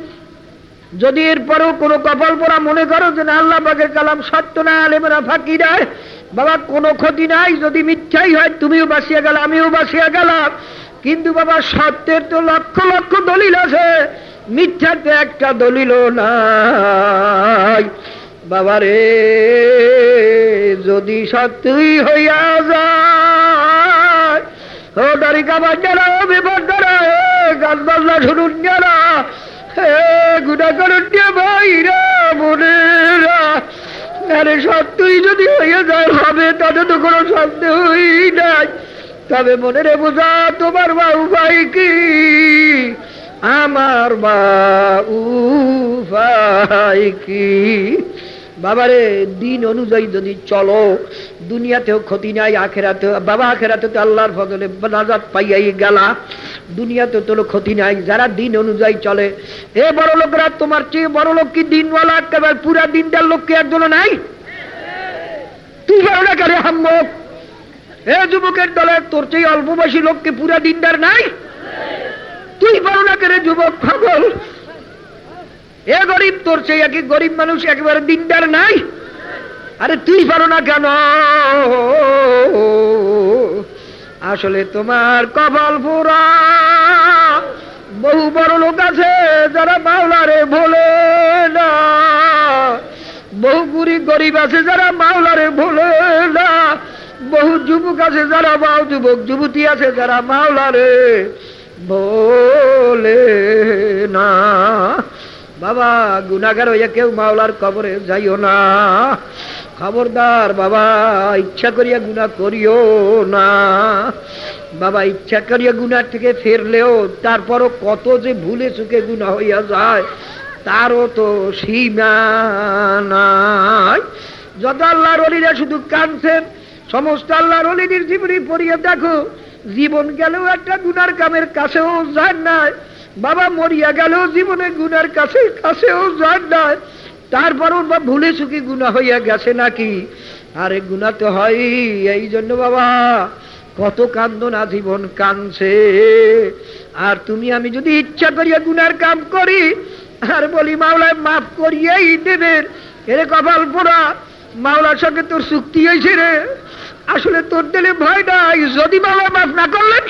যদি এরপরেও কোনো কপাল পরা মনে করো যে না, আল্লাহ পাকের কালাম সত্য না, আলেমেরা ফাঁকি দেয়, বাবা, কোনো ক্ষতি নাই, যদি মিথ্যাই হয়, তুমিও বাসিয়া গেল, আমিও বাসিয়া গেলাম। কিন্তু বাবা, সত্যের তো লক্ষ লক্ষ দলিল আছে। মিথ্যাতে একটা দলিল নাই। বাবারে যদি সত্যই হইয়া যায়, ও দাড়ি কাবার যারা বিপদ যারা গাছ বাজনা শুনুন যারা গুণা করুন ভাইরা বোনেরা, আরে সত্যই যদি হইয়া যায়, হবে তাতে তো কোনো সন্দেহই নাই। তবে মনে রে বোঝা, তোমার বাবু ভাই কি? আমার বাবু ভাই কি? বাবারে, দিন অনুযায়ী যদি চলো, দুনিয়াতেও ক্ষতি নাই আখেরাতে বাবা আখেরাতে তো আল্লাহর ফজলে নাজাত পাইয়াই গেলা। দুনিয়াতে তোর ক্ষতি নাই, যারা দিন অনুযায়ী চলে। এ বড় লোকরা, তোমার চেয়ে বড় লোক কি দিনওয়ালা? একেবারে পুরা দিনটার লোক কি একজন নাই? তুই বড় না কারে হাম্মক? এ যুবকের দলে তোর চেয়ে অল্প বয়সী লোককে পুরা দিনদার নাই? তুই বড় না করে যুবক পাগল? এ গরিব তোর চেয়ে একই গরিব মানুষ একেবারে দিনদার নাই? আরে তুই পারো না কেন? আসলে তোমার কপাল পুরা। বহু বড় লোক আছে যারা মাওলারে ভোলে না। বহু গুরি গরিব আছে যারা মাওলারে ভোলে না। বহু যুবক আছে, যারা বাউ যুবক, যুবতী আছে, যারা মাওলারে বলে না। বাবা গুনাগার হইয়া কেউ মাওলার কবরে যাইও না। খবরদার, বাবা, ইচ্ছা করিয়া গুণা করিও না। বাবা, ইচ্ছা করিয়া গুনার থেকে ফেরলেও তারপরও কত যে ভুলে চুকে গুণা হইয়া যায়, তারও তো সীমা নাই। যত আল্লাহর অলিরা শুধু কাঁদছেন সমস্ত আল্লাহর অলিদের জীবনী পড়িয়ে দেখো। জীবন গেলেও একটা গুনার কামের কাছেও যায় নাই। বাবা মরিয়া গেলেও জীবনে গুনার কাছে কাছেও যায় নাই। তারপরও বা ভুলে চুকি গুণা হইয়া গেছে নাকি? আরে গুণা তো হয় এই জন্য বাবা, কত কান্দ না জীবন কানছে আর তুমি, আমি যদি ইচ্ছা করিয়া গুনার কাম করি, আর বলি, মাওলায় মাফ করিয়াই দেবেন। এরে কপাল পোড়া, মাওলার সঙ্গে তোর চুক্তি হয়েছে রে। আসলে তোর দিলে ভয় নাই, যদি মাওলা মাফ না করলেন?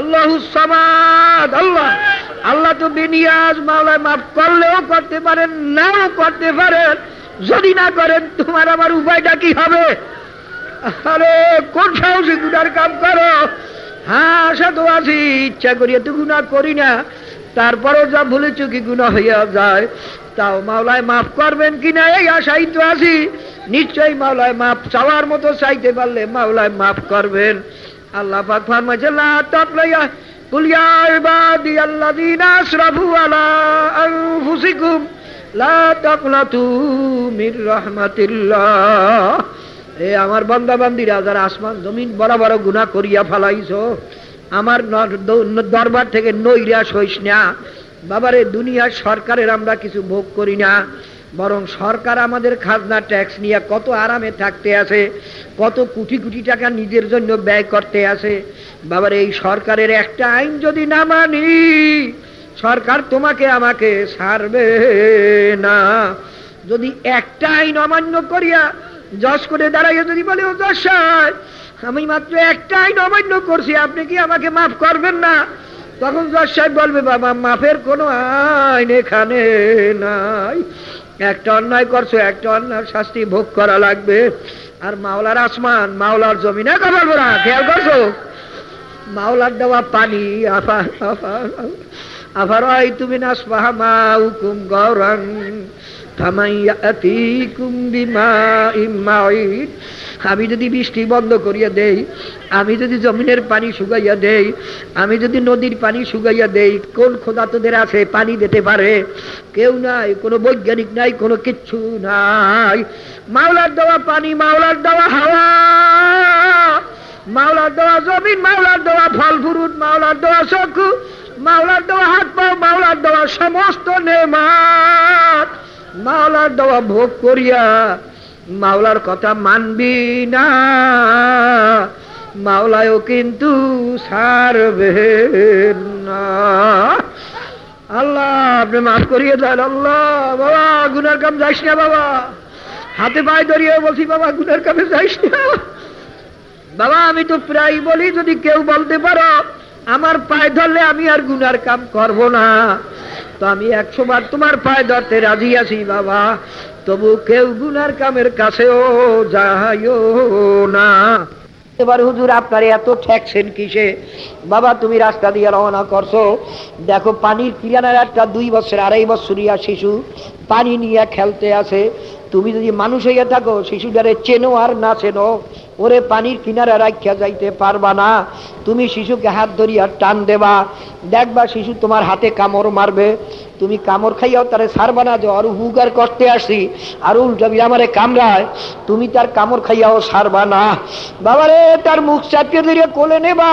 আল্লাহ আল্লাহ। আল্লাহ তো মাওলায় মাফ করলেও করতে পারেন, নাও করতে পারেন। যদি না করেন, তোমার আমার উপায়টা কি হবে? আরে, কোন সাহসে গুনার কাম করো? হ্যাঁ আশা তো আছি, ইচ্ছা করি তো গুণা করি না। তারপরও যা ভুলে চুকি গুণা হইয়া যায়, তাও মাওলায় মাফ করবেন কিনা, এই আশাই তো আছি। নিশ্চয়ই মাওলায় মাফ, চাওয়ার মতো চাইতে পারলে মাওলায় মাফ করবেন। আল্লাহ পাক ফরমাইছে লা তাকলাইয়া কুল ইয়া ইবাদি আল্লাযিনা আসরাফু আলা আনফুসিকুম, লা তাকনাতু মির রাহমাতিল্লাহ। এ আমার বান্দা বান্দিরা যারা আসমান জমিন বড় বড় গুনাহ করিয়া ফেলাইছো, আমার দরবার থেকে নৈরাশ হইস না। বাবারে, দুনিয়ার সরকারের আমরা কিছু ভোগ করি না। বরং সরকার আমাদের খাজনা ট্যাক্স নিয়ে কত আরামে থাকতে আছে, কত কোটি কোটি টাকা নিজের জন্য ব্যয় করতে আছে। বাবার, এই সরকারের একটা আইন যদি না মানি, সরকার তোমাকে আমাকে সারবে না। যদি একটা আইন অমান্য করিয়া যশ করে দাঁড়াইয়া যদি বলে, ও যশ আমি মাত্র একটা আইন অমান্য করছি, আপনি কি আমাকে মাফ করবেন না? তখন জজ সাহেব বলবে, বাবা, মাফের কোনো আইন এখানে নাই। একটা অন্যায় করছ, একটা অন্যায় শাস্তি ভোগ করা লাগবে। আর মাওলার আসমান, মাওলার জমিনে কথা বলব না খেয়াল করছ? মাওলার দেওয়া পানি, আফা আফা আফার তুমি না স্পাহা হুকুম গৌরং কুম্বি মা মাইন আমি যদি বৃষ্টি বন্ধ করিয়া দেই, আমি যদি জমিনের পানি শুকাইয়া দেই, আমি যদি নদীর পানি শুকাইয়া দেই, কোন খোদা তোদের আছে পানি দিতে পারে? কেউ নাই, কোনো বৈজ্ঞানিক নাই, কোনো কিচ্ছু নাই। মাওলার দেওয়া পানি, মাওলার দেওয়া হাওয়া। মাওলার দেওয়া জমিন, মাওলার দেওয়া ফল, ফুরুট, মাওলার দেওয়া চক্ষু, মাওলার দেওয়া হাত পাও, মাওলার দেওয়া সমস্ত নেমাত। মাওলার দেওয়া ভোগ করিয়া মাওলার কথা মানবি না, মাওলায়ও কিন্তু ছাড়বে না। আল্লাহ, আপনি মাফ করিয়ে দেন, আল্লাহ, বাবা, গুনার কাম যাইস না, বাবা। হাতে পায়ে ধরিয়ে বলছি, বাবা, গুনার কামে যাইস না। বাবা, আমি তো প্রায় বলি, যদি কেউ বলতে পারো, আমার পায়ে ধরলে আমি আর গুনার কাম করব না। তো আমি একশো বার তোমার পায়ে ধরতে রাজি আছি, বাবা। তবু কেউ গুনার কামের কাছেও যাইও না। এবার হুজুর, আপনার এত ঠেকছেন কিসে? বাবা, তুমি রাস্তা দিয়ে রওনা করছ। দেখো, পানির কিরানার একটা দুই বছর, আড়াই বছরিয়া শিশু পানি নিয়ে খেলতে আছে তুমি যদি মানুষ হইয়া থাকো, শিশুটারে চেনো আর না চেনো, ওরে পানির কিনারে রাখিয়া যাইতে পারবা না। তুমি শিশুকে হাত ধরিয়া টান দেবা। দেখবা শিশু তোমার হাতে কামড় মারবে। তুমি কামড় খাইয়াও তারে ছাড়বা না যে আর হুগার করতে আসি আর উল্টা আমারে কামড়ায়, তুমি তার কামড় খাইয়াও ছাড়বা না। বাবারে, তার মুখ চাপিয়ে ধরিয়া কোলে নেবা।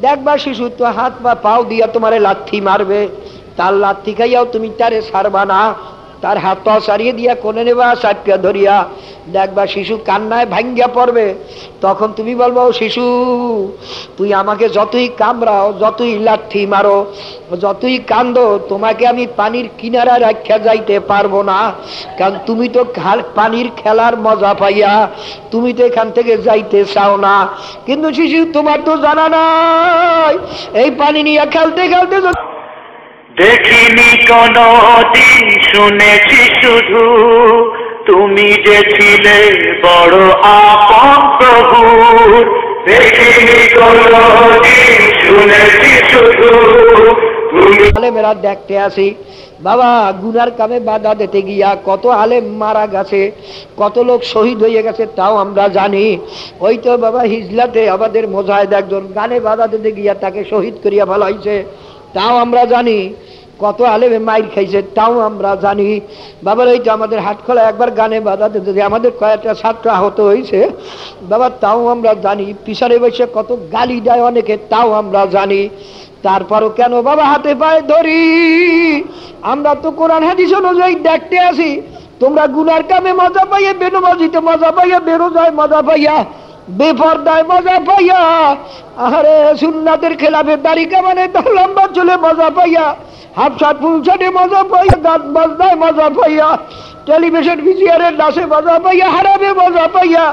দেখবা শিশু তো হাত বা পাও দিয়া তোমারে লাথি মারবে। তার লাথি খাইয়াও তুমি তারে ছাড়বা না। তার হাত পা সারিয়ে দিয়া কোনে নেবা চাপিয়া ধরিয়া দেখবা শিশু কান্নায় ভাঙ্গিয়া পড়বে। তখন তুমি বলব, "ও শিশু, তুই আমাকে যতই কামড়াও, যতই লাথি মারো, যতই কান্দো, তোমাকে আমি পানির কিনারা রাখা যাইতে পারব না। কারণ তুমি তো পানির খেলার মজা পাইয়া তুমি তো এখান থেকে যাইতে চাও না। কিন্তু শিশু, তোমার তো জানা নাই, এই পানি নিয়ে খেলতে খেলতে দেখিনি কোনো দিন শুনেছি শুধু তুমি যে ছিলে বড় আপন প্রভু। দেখিনি কোনো দিন শুনেছি শুধু তুমি মেরা দেখতে আসি, বাবা, গুনার কামে বাধা দিতে গিয়া কত আলেম মারা গেছে, কত লোক শহীদ হয়ে গেছে তাও আমরা জানি। ওই তো বাবা হিজলাতে আমাদের মোজাহেদ একজন গানে বাধা দিতে গিয়া তাকে শহীদ করিয়া ফেলাইছে। তাও আমরা জানি কত আলেমে মাইর খাইছে, তাও আমরা জানি। বাবার ওই তো আমাদের হাটখোলা একবার গানে বাজাতে দিতে যে আমাদের কয়েকটা ছাত্র আহত হয়েছে বাবা, তাও আমরা জানি। পিছনে বসে কত গালি দেয় অনেকে, তাও আমরা জানি। তারপরও কেন বাবা হাতে পায়ে ধরি? আমরা তো কোরআন, হাদিস অনুযায়ী দেখতে আসি। তোমরা গুনার কামে মজা পাইয়া বেনবাজিতে মজা পাইয়া, বেরোজায় মজা পাইয়া বেপর্দায় মজা পাইয়া আরে সুন্নাতের খেলাফে দাড়ি কামানে লম্বা চলে মজা পাইয়া হাফ শার্টে মজা পাইয়া গান বাজনায় মজা পাইয়া, টেলিভিশন ভিজিয়ারের নাচে মজা পাইয়া হারাবে মজা পাইয়া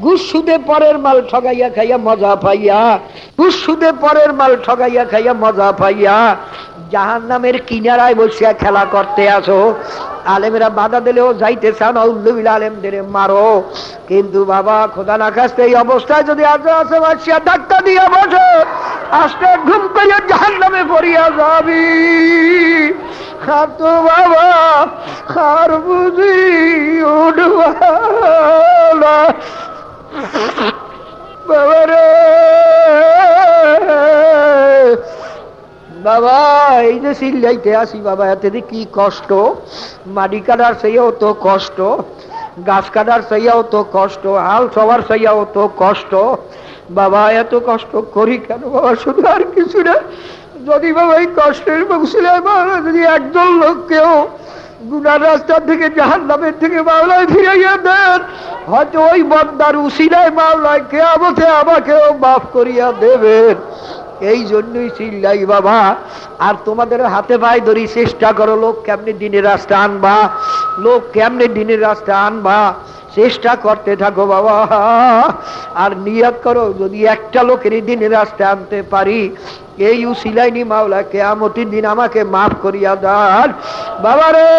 ঘুষ সুদে পরের মাল ঠগাইয়া খাইয়া মজা পাইয়া ঘুষ সুদে পরের মাল ঠগাইয়া খাইয়া মজা পাইয়া জাহান নামের কিনারায় বসিয়া খেলা করতে আসো। আলেমেরা বাধা দিলেও যাইতে চান উল্লুবিল আলেমদের মারো। কিন্তু বাবা, খোদা না কাছতে এই অবস্থায় যদি আজ আছে বাসিয়া ধাক্কা দিয়া বসো, আস্তে ঘুম করিয়া জাহান নামে পড়িয়া যাবি। খাতো বাবা খার বুঝি উঠবা বাবা রে বাবা, এই যে সিল্লাইতে আসি বাবা, এতে কি কষ্ট? মাটি কাটার সেইও তো কষ্ট, গাছ কাটার সেইয়াও তো কষ্ট, হাল সবার সেইয়াও তো কষ্ট। বাবা, এত কষ্ট করি কেন বাবা? শুধু আর কিছু না, যদি বাবা এই কষ্টের বংশিলায় বাবা, যদি একজন লোককেও গুনার রাস্তা থেকে জাহান নামের থেকে মাওলায় ফিরাইয়া দেন, হয়তো ওই বন্দার উসিলায় মাওলায় কেয়ামতে আমাকেও মাফ করিয়া দেবেন। এই জন্যই চিল্লাই, বাবা। আর তোমাদের হাতে পায়ে ধরি, চেষ্টা করো, লোক কেমনি দিনের রাস্তা আনবা? লোক কেমনি দিনের রাস্তা আনবা? চেষ্টা করতে থাকো, বাবা। আর নিয়াত করো, যদি একটা লোকের দিনের রাস্তা আনতে পারি, এই উসিলাইনি মাওলা কেয়ামতির দিন আমাকে মাফ করিয়া দান। বাবা রে,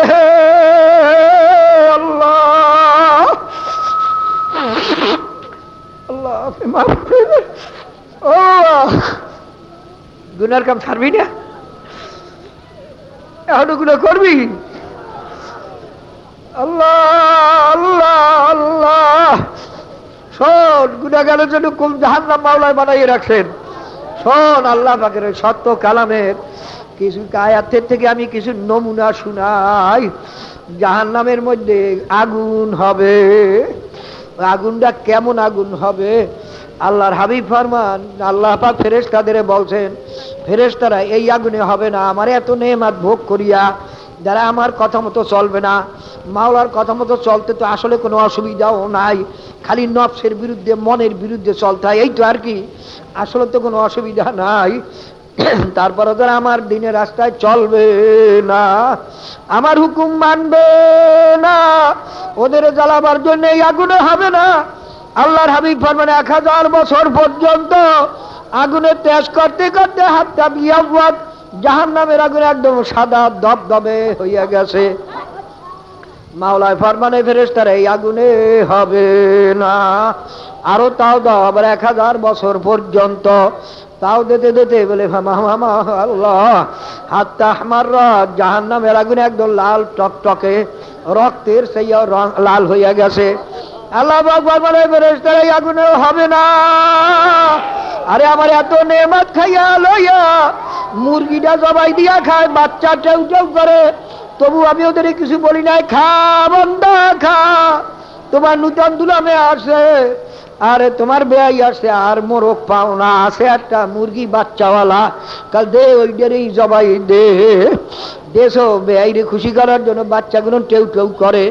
আল্লাহ। আল্লাহ মাফ করে দেন। ও গুনার কাম ছাড়বি না? এখনও করবি? আল্লাহ আল্লাহ আল্লাহ। শোন গুনাগারের জন্য কোন জাহান নাম মাওলায় বানাইয়ে রাখছেন। আল্লাহ সত্য কালামের কিছু থেকে আমি কিছু নমুনা শুনাই। জাহান নামের মধ্যে আগুন হবে। আগুনটা কেমন আগুন হবে? আল্লাহর হাবিব ফরমান, আল্লাহ পাক ফেরেশতাদের বলছেন, ফেরেশতারা, এই আগুনে হবে না, আমার এত নেমাত ভোগ করিয়া, যারা আমার কথা মতো চলবে না, মাওলার কথা মতো চলতে তো আসলে কোনো অসুবিধাও নাই, খালি নফসের বিরুদ্ধে, মনের বিরুদ্ধে চলতে হয়। এই তো আর কি, আসলে তো কোনো অসুবিধা নাই। তারপরে তারা আমার দিনের রাস্তায় চলবে না, আমার হুকুম মানবে না, ওদের জ্বালাবার জন্য এই আগুনে হবে না। আল্লাহর হাবিব ফরমান, এক হাজার বছর পর্যন্ত আগুনে তেজ করতে করতে হাতটা বিয়াবাদ জাহান নামের আগুনে একদম সাদা দবদবে হইয়া গেছে। মাওলায় ফরমানে ফেরেস্তার এই আগুনে হবে না। আরও তাও দাও, আবার এক হাজার বছর পর্যন্ত। তাও দিতে দিতে বলে আল্লাহ, হাতটা আমার জাহান নামের আগুনে একদম লাল টকটকে রক্তের সেই লাল হইয়া গেছে। আল্লাহ বলে ফেরেস্তার এই হবে না। আরে আমার এত নেমাত খাইয়া লইয়া মুরগিটা জবাই দিয়া খায়, বাচ্চা টেউ টেউ করে। তবু আমি ওদের কিছু বলি নাই, খা বন্ধা খা। তোমার নূতন দুলামে আসে। আরে তোমার বেয়াই আসে, আর মোরক পাও না। আছে একটা মুরগি বাচ্চাওয়ালা। কাল দে ওইটারই জবাই দে। দেশো বেআইরে খুশি করার জন্য বাচ্চাগুলো টেউ টেউ করে।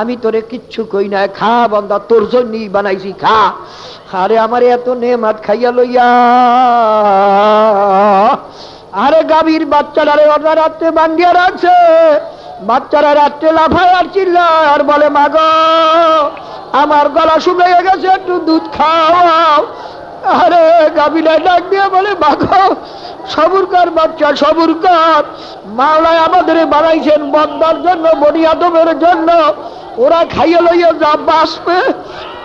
আমি তোরে কিচ্ছু কই না। খা বন্দা, তোর জন্যই বানাইছি, খা। আরে আমার এত নেমাত খাইয়া লইয়া। আরে গাভীর বাচ্চারা রে ওরা রাত্রে বান্ধিয়া রাখছে। বাচ্চারা রাত্রে লাফায় আর চিল্লায় আর বলে, মাগ আমার গলা শুকিয়ে গেছে, একটু দুধ খাওয়াও আরে গাভীরা ডাক দিয়ে বলে মাগ সবুর কর বাচ্চা সবুর কর মাওলায় আমাদের বানাইছেন বন্দার জন্য, বনিয়াদমের জন্য। ওরা খাইয়া লইয়া যা বাঁচবে,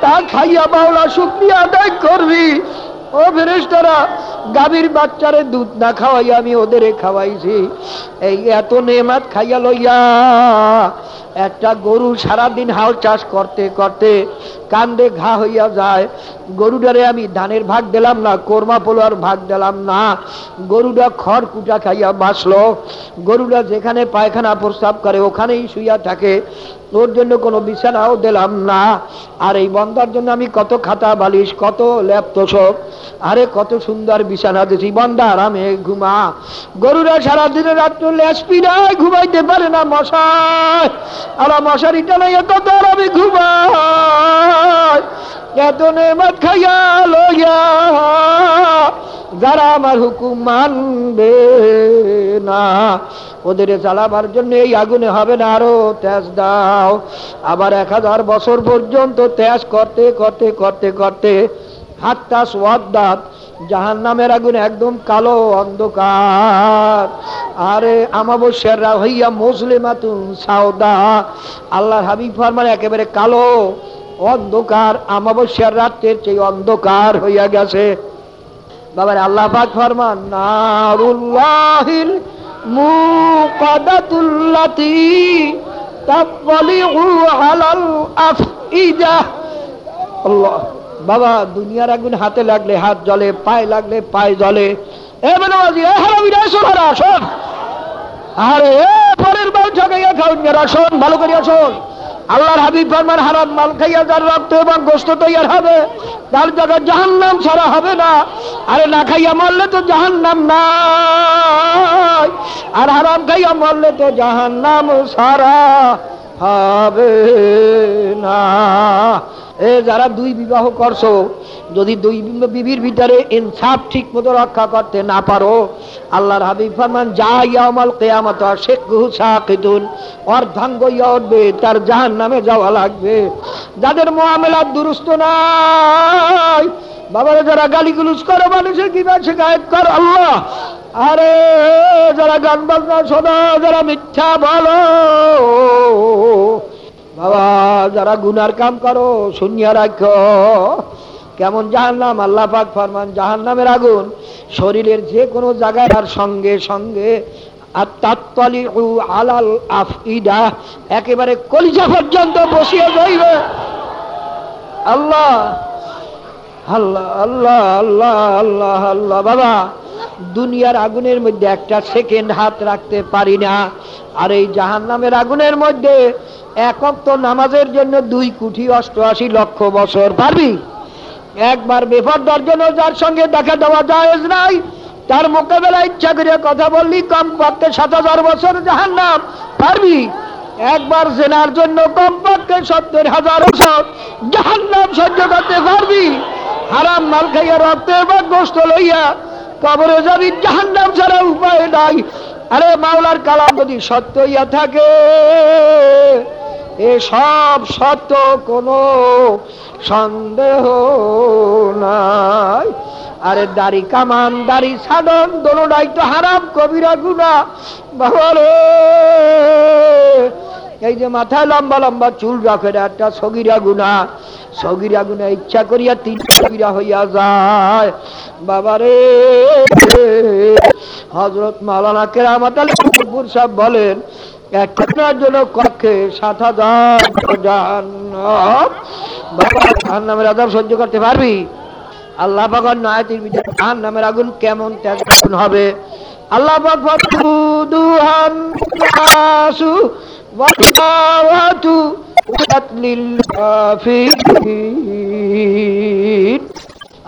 তা খাইয়া মাওলা শুক্রিয়া আদায় করবি। ও ফেরেশতারা, গাভীর বাচ্চারে দুধ না খাওয়াই আমি ওদের খাওয়াইছি। এই এত নেমাত খাইয়া লইয়া একটা গরু সারাদিন হাল চাষ করতে করতে কান্দে ঘা হইয়া যায়। গরুটারে আমি ধানের ভাগ দিলাম না, কোরমা পোলার ভাগ দিলাম না। গরুটা খড় কুটা খাইয়া বাঁচলো। গরুটা যেখানে পায়খানা প্রস্তাব করে ওখানেই শুইয়া থাকে। ওর জন্য কোনো বিছানাও দিলাম না। আর এই বন্দার জন্য আমি কত খাতা বালিশ, কত ল্যাপ তোষক, আরে কত সুন্দর বিছানা দিছি। বন্দা আরামে ঘুমা। গরুরা সারাদিনে রাত্র লেসপি ঘুমাইতে পারে না মশাই আর মশারি টানাই কত আরামে ঘুমায় এত নেমাত খাইয়া লইয়া যারা আমার হুকুম মানবে না, ওদের জ্বালাবার জন্য এই আগুনে হবে না, আরও তেজ দাও। আবার এক হাজার বছর পর্যন্ত তেজ করতে করতে করতে করতে হাতটা সোয়াদ্দাত জাহান নামের আগুন একদম কালো অন্ধকার। আরে আমাবস্যারা হইয়া মুসলিমাতুন সাউদা আল্লাহ হাবিব ফরমান একেবারে কালো অন্ধকার, আমাবস্যার রাত্রের চেয়ে অন্ধকার হইয়া গেছে। বাবার আল্লাহ পাক ফরমান, নারুল্লাহিল মুকাদাতুল্লাতি তাফলিউ আলাল আফইদা। আল্লাহ। বাবা, দুনিয়ার আগুন হাতে লাগলে হাত জ্বলে, পায়ে লাগলে পায়ে জ্বলে। এ শোন ভালো করিয়া শোন। মাল খাইয়া রক্ত তৈয়ার হবে, তার জায়গায় জাহান্নাম ছাড়া হবে না। আরে না খাইয়া মরলে তো জাহান্নাম নাই, আর হারাম খাইয়া মরলে তো জাহান্নাম সারা হবে না। এ যারা দুই বিবাহ করছ, যদি দুই বিবির ভিতরে ইনসাফ ঠিক মতো রক্ষা করতে না পারো, আল্লাহর হাবিব ফরমান, যা ইয়ামাল কেয়ামত শেখ সাকিদুন অর্ধাঙ্গ উঠবে তার জাহান নামে যাওয়া লাগবে। যাদের মোয়ামেলা দুরুস্ত নাই, বাবারা যারা গালিগুলুজ করো, মানুষের কি শেখায়ত কর আল্লাহ? আরে, যারা গান বাজনা শোনো, যারা মিথ্যা বলো বাবা, যারা গুনার কাম করো, শুনিয়া রাখো। কেমন জাহান্নাম? আল্লাহ পাক ফরমান, জাহান্নামের আগুন শরীরের যে কোনো জায়গায় আর সঙ্গে সঙ্গে। আর তাত্তালি আলাল আফইদা, একেবারে কলিজা পর্যন্ত বসিয়ে যাইবে। আল্লাহ আল্লাহ আল্লাহ আল্লাহ আল্লাহ আল্লাহ, বাবা। দুনিয়ার আগুনের মধ্যে একটা সেকেন্ড হাত রাখতে পারি না। আর এই জাহান নামের আগুনের মধ্যে একক তো নামাজের জন্য দুই কোটি অষ্টআশি লক্ষ বছর, পারবি? একবার বেফরদার জন্য যার সঙ্গে দেখা দেওয়া যায় নাই। তার মোকাবেলা ইচ্ছা করে কথা বললি, কম পক্ষে সাত হাজার বছর জাহান নাম পারবি? একবার জেনার জন্য কম পক্ষে সত্তর হাজার বছর জাহান নাম সহ্য করতে পারবি? হারাম মাল খাইয়া রক্ত এবং গোস্ত লইয়া কবরে যাবি জাহান নাম ছাড়া উপায় নাই। আরে মাওলার কালাম যদি সত্য ইয়া থাকে, এ সব সত্য কোনো সন্দেহ নাই। আরে দাড়ি কামান, দাড়ি সাধন দোনোটাই তো হারাম, কবিরা গুনা বাবারে এই যে মাথায় লম্বা লম্বা, চুল রাখে একটা সগিরা গুনা সগিরা গুনা ইচ্ছা করিয়া তিন সগিরা হইয়া যায়। বাবারে হজরত মালানা কেরামাত আলী সাহেব বলেন একটার জন্য কক্ষে সাত হাজার বাবা, জাহান্নামের আজাব সহ্য করতে পারবি? আল্লাহ পাকর নয়াতির বিচার জাহান্নামের আগুন কেমন আগুন হবে? আল্লাহ পাক নাসু ওয়াসাওয়াতু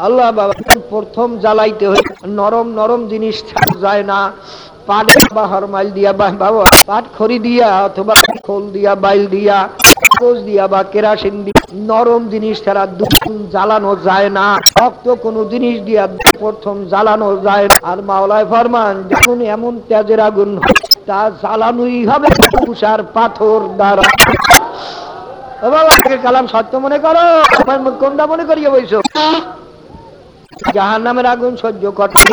আল্লাহ বাবা, প্রথম জ্বালাইতে হয় নরম নরম জিনিস ছাড় যায় না। পাট বা হরমাইল দিয়া বা বাবা, পাট খড়ি দিয়া অথবা খোল দিয়া, বাইল দিয়া কাগজ দিয়া বা কেরাসিন নরম জিনিস ছাড়া দুদিন জ্বালানো যায় না। শক্ত কোনো জিনিস দিয়া প্রথম জ্বালানো যায় না। আর মাওলায় ফরমান যখন এমন তেজের আগুন, তা জ্বালানোই হবে তুষার পাথর দ্বারা। কালাম সত্য মনে করো? কোনটা মনে করিয়ে বইছো? জাহান নামের আগুন সহ্য করতে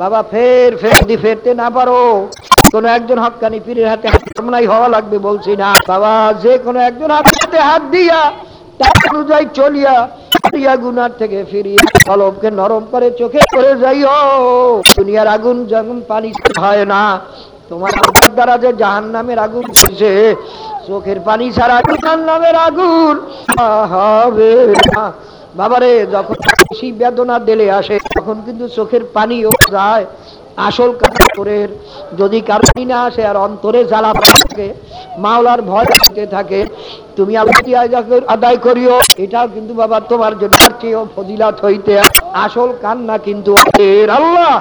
বাবা, ফের ফের যদি ফেরতে না পারো। কোন একজন হকানি পীরের হাতে হাতমনাই হওয়া লাগবে বলছি না। বাবা, যে কোনো একজন হাতে হাত দিয়া তার অনুযায়ী চলিয়া থেকে নরম করে চোখে আগুন পানি হয় না, তোমার যে চোখের পানি ছাড়া আগুন হবে বাবারে, যখন বেশি বেদনা দিলে আসে, তখন কিন্তু চোখের পানিও যায়। আসল কাপড়ের যদি কারণই না আসে আর অন্তরে জ্বালা থাকে, মাওলার ভয় হতে থাকে, তুমি আল্লাহ আদায় করিও। এটাও কিন্তু বাবা তোমার জন্য চেয়েও ফজিলাত হইতে। আসল কান্না কিন্তু আল্লাহ।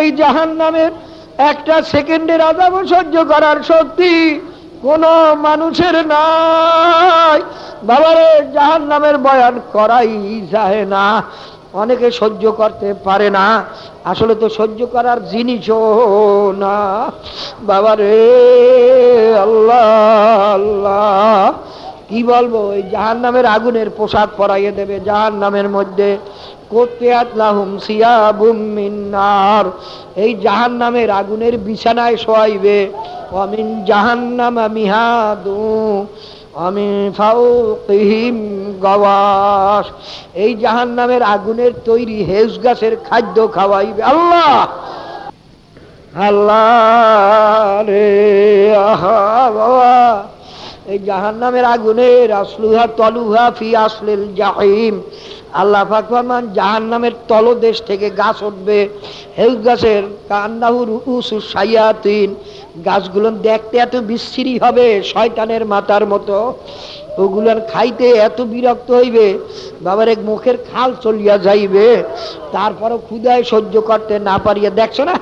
এই জাহান নামের একটা সেকেন্ডের আদাব সহ্য করার শক্তি কোন মানুষের নাই। বাবারে জাহান নামের বয়ান করাই যায় না। অনেকে সহ্য করতে পারে না। আসলে তো সহ্য করার জিনিসও না। বাবারে আল্লাহ আল্লাহ। কি বলব, ওই জাহান নামের আগুনের পোশাক পরাইয়ে দেবে জাহান নামের মধ্যে এই জাহান নামের আগুনের বিছানায় শোয়াইবে। অমিন জাহান্নামা মিহাদু আমি ফাউকিহিম নামের এই আগুনের তৈরি হেউস গাছের খাদ্য খাওয়াইবে আল্লাহ। আল্লাহ বাবা। এই জাহান্নামের আগুনের আসলুহা তলুহা ফি আসলিল জাহিম। আল্লাহ ফাকমান জাহান নামের তলদেশ থেকে গাছ উঠবে। হেউস গাছের কান্দাহুর উসু সাইয়াতিন গাছগুলো দেখতে এত বিশ্রী হবে শয়তানের মাথার মতো। ওগুলার খাইতে এত বিরক্ত হইবে, বাবার এক মুখের খাল চলিয়া যাইবে, তারপরও ক্ষুদায় সহ্য করতে না পারিয়া, দেখছ না?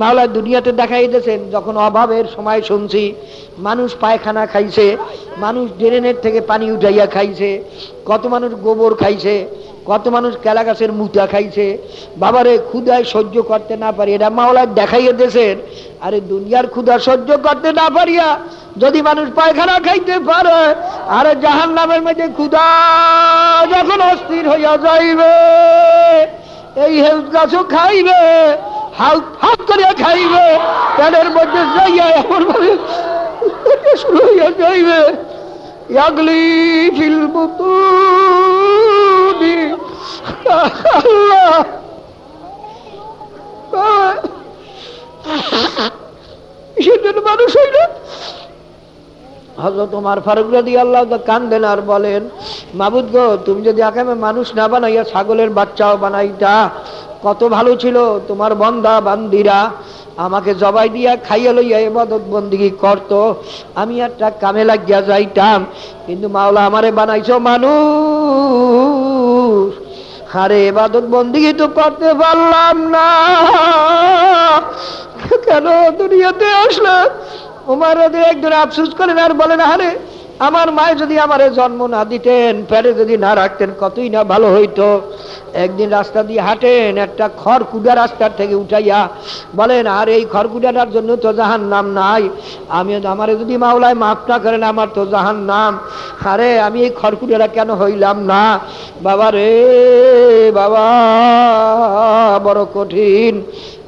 মাওলা দুনিয়াতে দেখাই দিয়েছেন, যখন অভাবের সময় শুনছি, মানুষ পায়খানা খাইছে, মানুষ ড্রেনের থেকে পানি উঠাইয়া খাইছে, কত মানুষ গোবর খাইছে, কত মানুষ কেলা গাছের মুতা খাইছে, বাবারে ক্ষুদায় সহ্য করতে না পারি, এটা মাওলা দেখাইয়া দিয়েছেন, আরে দুনিয়ার ক্ষুদা সহ্য করতে না পারিয়া, যদি মানুষ পায়খানা খাইতে পারে, আরে জাহান নামের মধ্যে ক্ষুদা যখন অস্থির হইয়া যাইবে, এই হেলথ গাছও খাইবে হাউ হাত করিয়া খাইবে পেটের মধ্যে যাইয়া এমন ভাবে শুরু হইয়া যাইবে। ইয়াগলি ফিল মানুষ হইল। হজরত তোমার ফারুক রাদি আল্লাহ কান্দেন আর বলেন, মাবুদ গো, তুমি যদি আগামী মানুষ না বানাইয়া ছাগলের বাচ্চাও বানাইতা কত ভালো ছিল, তোমার বন্দা বান্দিরা আমাকে জবাই দিয়া খাইয়া লইয়া এবাদত বন্দিগি করত। আমি একটা কামে লাগিয়া যাইতাম, কিন্তু মাওলা আমারে বানাইছো মানুষ। আরে এবাদত বন্দিগি তো করতে পারলাম না। কেন দুনিয়াতে আসলে রাজি একজন আফসুস করেন আর বলেন, আরে আমার মায়ে যদি আমারে জন্ম না দিতেন প্যারে যদি না রাখতেন, কতই না ভালো হইতো। একদিন রাস্তা দিয়ে হাঁটেন, একটা খড়কুডা রাস্তার থেকে উঠাইয়া বলেন, আর এই খড়কুডাটার জন্য তো জাহান নাম নাই আমি আমারে যদি মাওলায় মাফ না করেন, আমার তো জাহান নাম আরে, আমি এই খড়কুডাটা কেন হইলাম না? বাবা রে, বাবা, বড় কঠিন।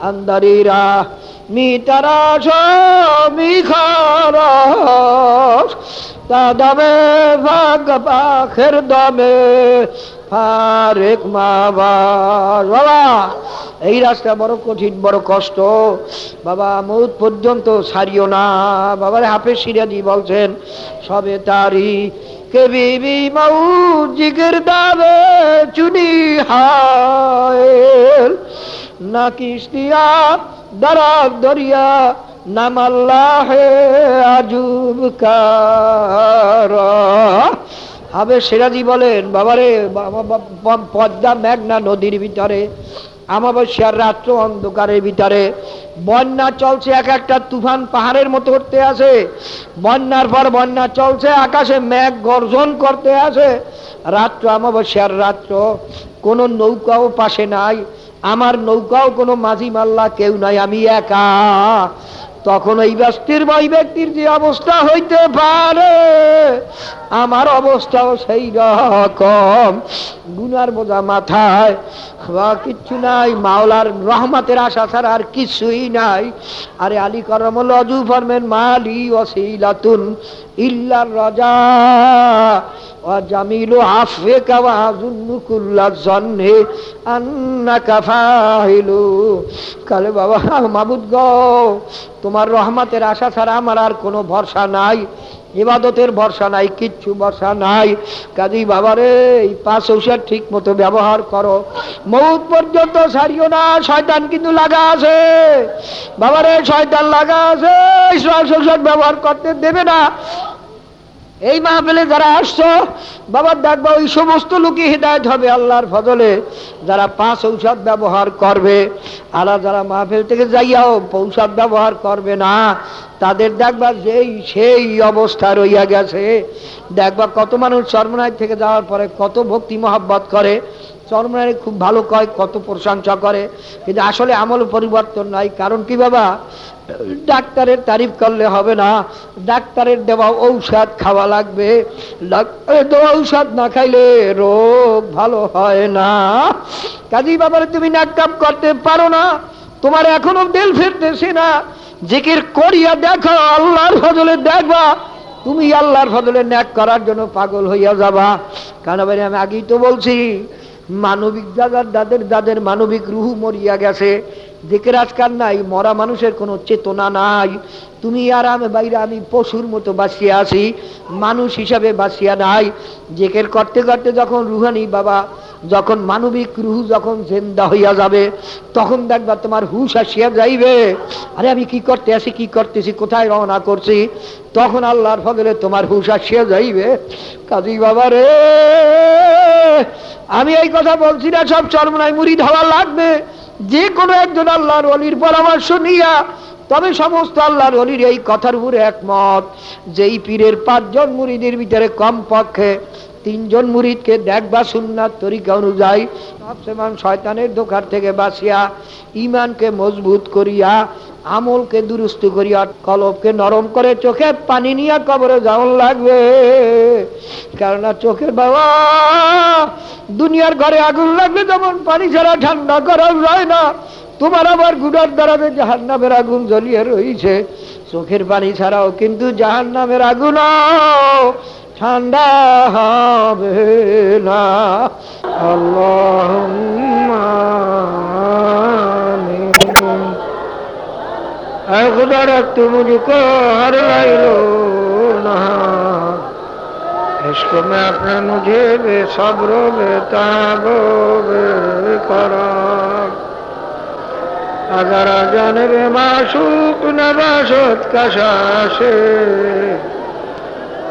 আন্দারিরা মি তারা মি খারস তা ভাগ পাখের দামে, ফারেক মা বাবা, এই রাস্তা বড় কঠিন, বড় কষ্ট। বাবা, মৌত পর্যন্ত সারিও না। বাবার হাফে সিরাজি বলছেন, সবে তারি কে বিবি মৌ জিগের দাবে চুনি হায়, না কিস্তিয়া দরা দরিয়া নাম আল্লাহ আজুব কার হবে সিরাজি বলেন, বাবারে পদ্মা মেঘনা নদীর ভিতরে, আমাবস্যার রাত্র অন্ধকারের ভিতরে, বন্যা চলছে এক একটা তুফান পাহাড়ের মতো করতে আছে বন্যার পর বন্যা চলছে, আকাশে মেঘ গর্জন করতে আছে রাত্র, আমাবস্যার রাত্র, কোনো নৌকাও পাশে নাই আমার নৌকাও কোনো মাঝি মাল্লা কেউ নাই আমি একা। তখন ওই ব্যক্তির বা ওই ব্যক্তির যে অবস্থা হইতে পারে, আমার অবস্থাও সেই রকম। গুনার বোঝা মাথায় কিচ্ছু নাই, মাওলার রহমাতের আশা ছাড়া আর কিছুই নাই। আরে আলী করম লজু ফরমেন, মালি অসিলাতুন ইল্লার রাজা অজামিল আফে কাওয়াজুন্নুকুল্লা জন্নে আন্না কাফাহিলু কালে বাবা, মাবুদ গো, তোমার রহমতের আশা ছাড়া আমার আর কোনো ভরসা নাই। ইবাদতের ভরসা নাই, কিচ্ছু ভরসা নাই। কাজী বাবারে, এই পাঁচ ঔষধ ঠিক মতো ব্যবহার করো। মৌত পর্যন্ত সারিও না, শয়তান কিন্তু লাগা আছে। বাবারে, শয়তান লাগা আছে। ব্যবহার করতে দেবে না। এই মাহফিলে যারা আসছো, বাবার দেখবা ওই সমস্ত লোকই হৃদায়ত হবে আল্লাহর ফজলে। যারা পাঁচ ঔষধ ব্যবহার করবে, আর যারা মাহফিল থেকে যাইয়াও ঔষধ ব্যবহার করবে না, তাদের দেখবা যেই, সেই অবস্থা রইয়া গেছে। দেখবা কত মানুষ চর্মনায় থেকে যাওয়ার পরে কত ভক্তি মহাব্বত করে। চর্মনায় খুব ভালো কয়, কত প্রশংসা করে। কিন্তু আসলে আমল পরিবর্তন নাই কারণ কি বাবা? ডাক্তারের তারিফ করলে হবে না। ডাক্তারের দেওয়া ঔষধ খাওয়া লাগবে। দেওয়া ঔষধ না খাইলে রোগ ভালো হয় না। কাজী বাবারে, তুমি নাকাম করতে পারো না। তোমার এখনও দিল ফিরতেছে না। জিকির করিয়া দেখো, আল্লাহর ফজলে দেখবা। তুমি আল্লাহর ফজলে ন্যাক করার জন্য পাগল হইয়া যাবা। কেন আমি আগেই তো বলছি মানবিক জায়গার যাদের যাদের মানবিক রুহু মরিয়া গেছে দিকের আজকাল নাই, মরা মানুষের কোনো চেতনা নাই। তুমি আর আমি বাইরে আমি পশুর মতো বাঁচিয়ে আছি, মানুষ হিসাবে বাঁচিয়া নাই। জেকের করতে করতে যখন রুহানি বাবা, যখন মানবিক রুহু যখন জেন্দা হইয়া যাবে, তখন দেখবা তোমার হুশ আসিয়া যাইবে। আরে আমি কি করতে আছি, কি করতেছি, কোথায় রওনা করছি? তখন আল্লাহর ফজলে তোমার হুশ আসিয়া যাইবে। কাজী বাবা রে, আমি এই কথা বলছি না, সব চরমনায় মুড়ি ধরা লাগবে। যে কোনো একজন আল্লাহর অলির পরামর্শ নিয়া, তবে সমস্ত আল্লাহর অলির এই কথার উপরে একমত। যেই পীরের পাঁচজন মুড়িদের ভিতরে কম পক্ষে তিনজন মুরিদকে দেখবা সুন্নার তরিকা অনুযায়ী সবসময় শয়তানের দোকান থেকে বাঁচিয়া ইমানকে মজবুত করিয়া, আমলকে দুরুস্ত করিয়া, কলবকে নরম করে চোখে পানি নিয়ে কবরে যাওয়ার লাগবে। কেননা চোখের বাবা, দুনিয়ার ঘরে আগুন লাগলে যেমন পানি ছাড়া ঠান্ডা করা যায় না, তোমার আবার গুড়ার দ্বারাতে জাহান নামের আগুন জ্বলিয়ে রয়েছে চোখের পানি ছাড়াও কিন্তু জাহান নামের আগুন ঠান্ডা হবে না আল্লাহ खुदा रख तू मुझको हर लो ना इसको मैं अपने मुझे बे सब्र बे ताबो बे करा अगर जाने बे माशूक नबाशत कशाशे তালিব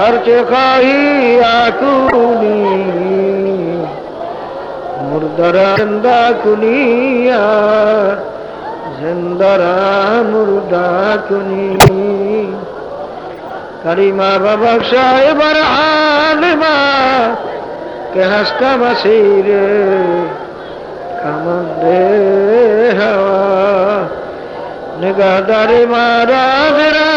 ہر چاہی آکونی مردرا زندہ کنیا زندرا مردہ کنی کریمہ ببخش برحالما کہ ہستا مسیر کمندے ہوا نگاہ داری مارا میرا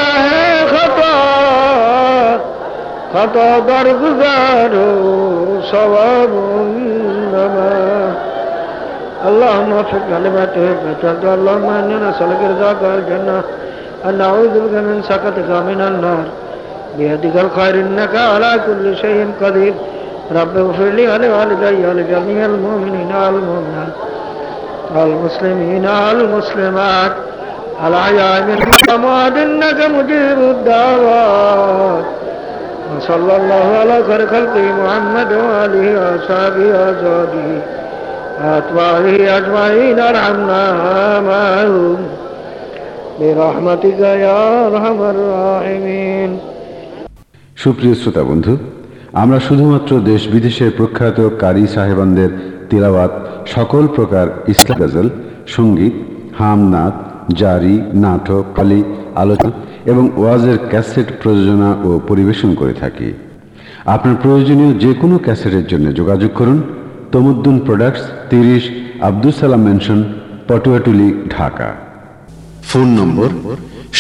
خطا درگزار صواب نما اللهم وفق كلمته اللهم اني نسالك رضاك الجنه ان نعوذ بك من سخطك من النار. بيدك الخير انك على كل شيء قدير رب اغفر لي ولوالدي ولجميع المؤمنين والمؤمنات. والمسلمين والمسلمات. الأحياء منهم والأموات إنك مجيب الدعوات. وصلى الله على خير خلقه محمد وآله وأصحابه وأزواجه وأتباعه أجمعين ارحمنا معهم برحمتك يا أرحم الراحمين সুপ্রিয় শ্রোতা বন্ধু আমরা শুধুমাত্র দেশ বিদেশের প্রখ্যাত কারি সাহেবানদের তিলাওয়াত সকল প্রকার ইসলাম গজল সঙ্গীত হামনাথ জারি নাটক কালি আলোচনা এবং ওয়াজের ক্যাসেট প্রযোজনা ও পরিবেশন করে থাকি। আপনার প্রয়োজনীয় যে কোনো ক্যাসেটের জন্য যোগাযোগ করুন। তমুদ্দুন প্রোডাক্টস, তিরিশ Abdul Salam mansion Patuatuli, Dhaka. Phone number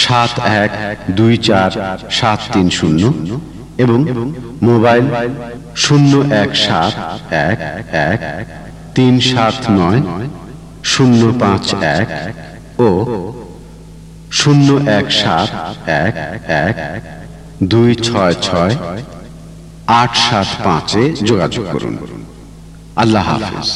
সাত এক দুই চার সাত তিন শূন্য এবং মোবাইল শূন্য এক সাত এক এক তিন সাত নয় শূন্য পাঁচ এক ও শূন্য এক সাত এক এক দুই ছয় ছয় আট সাত পাঁচে যোগাযোগ করুন। আল্লাহ হাফিজ।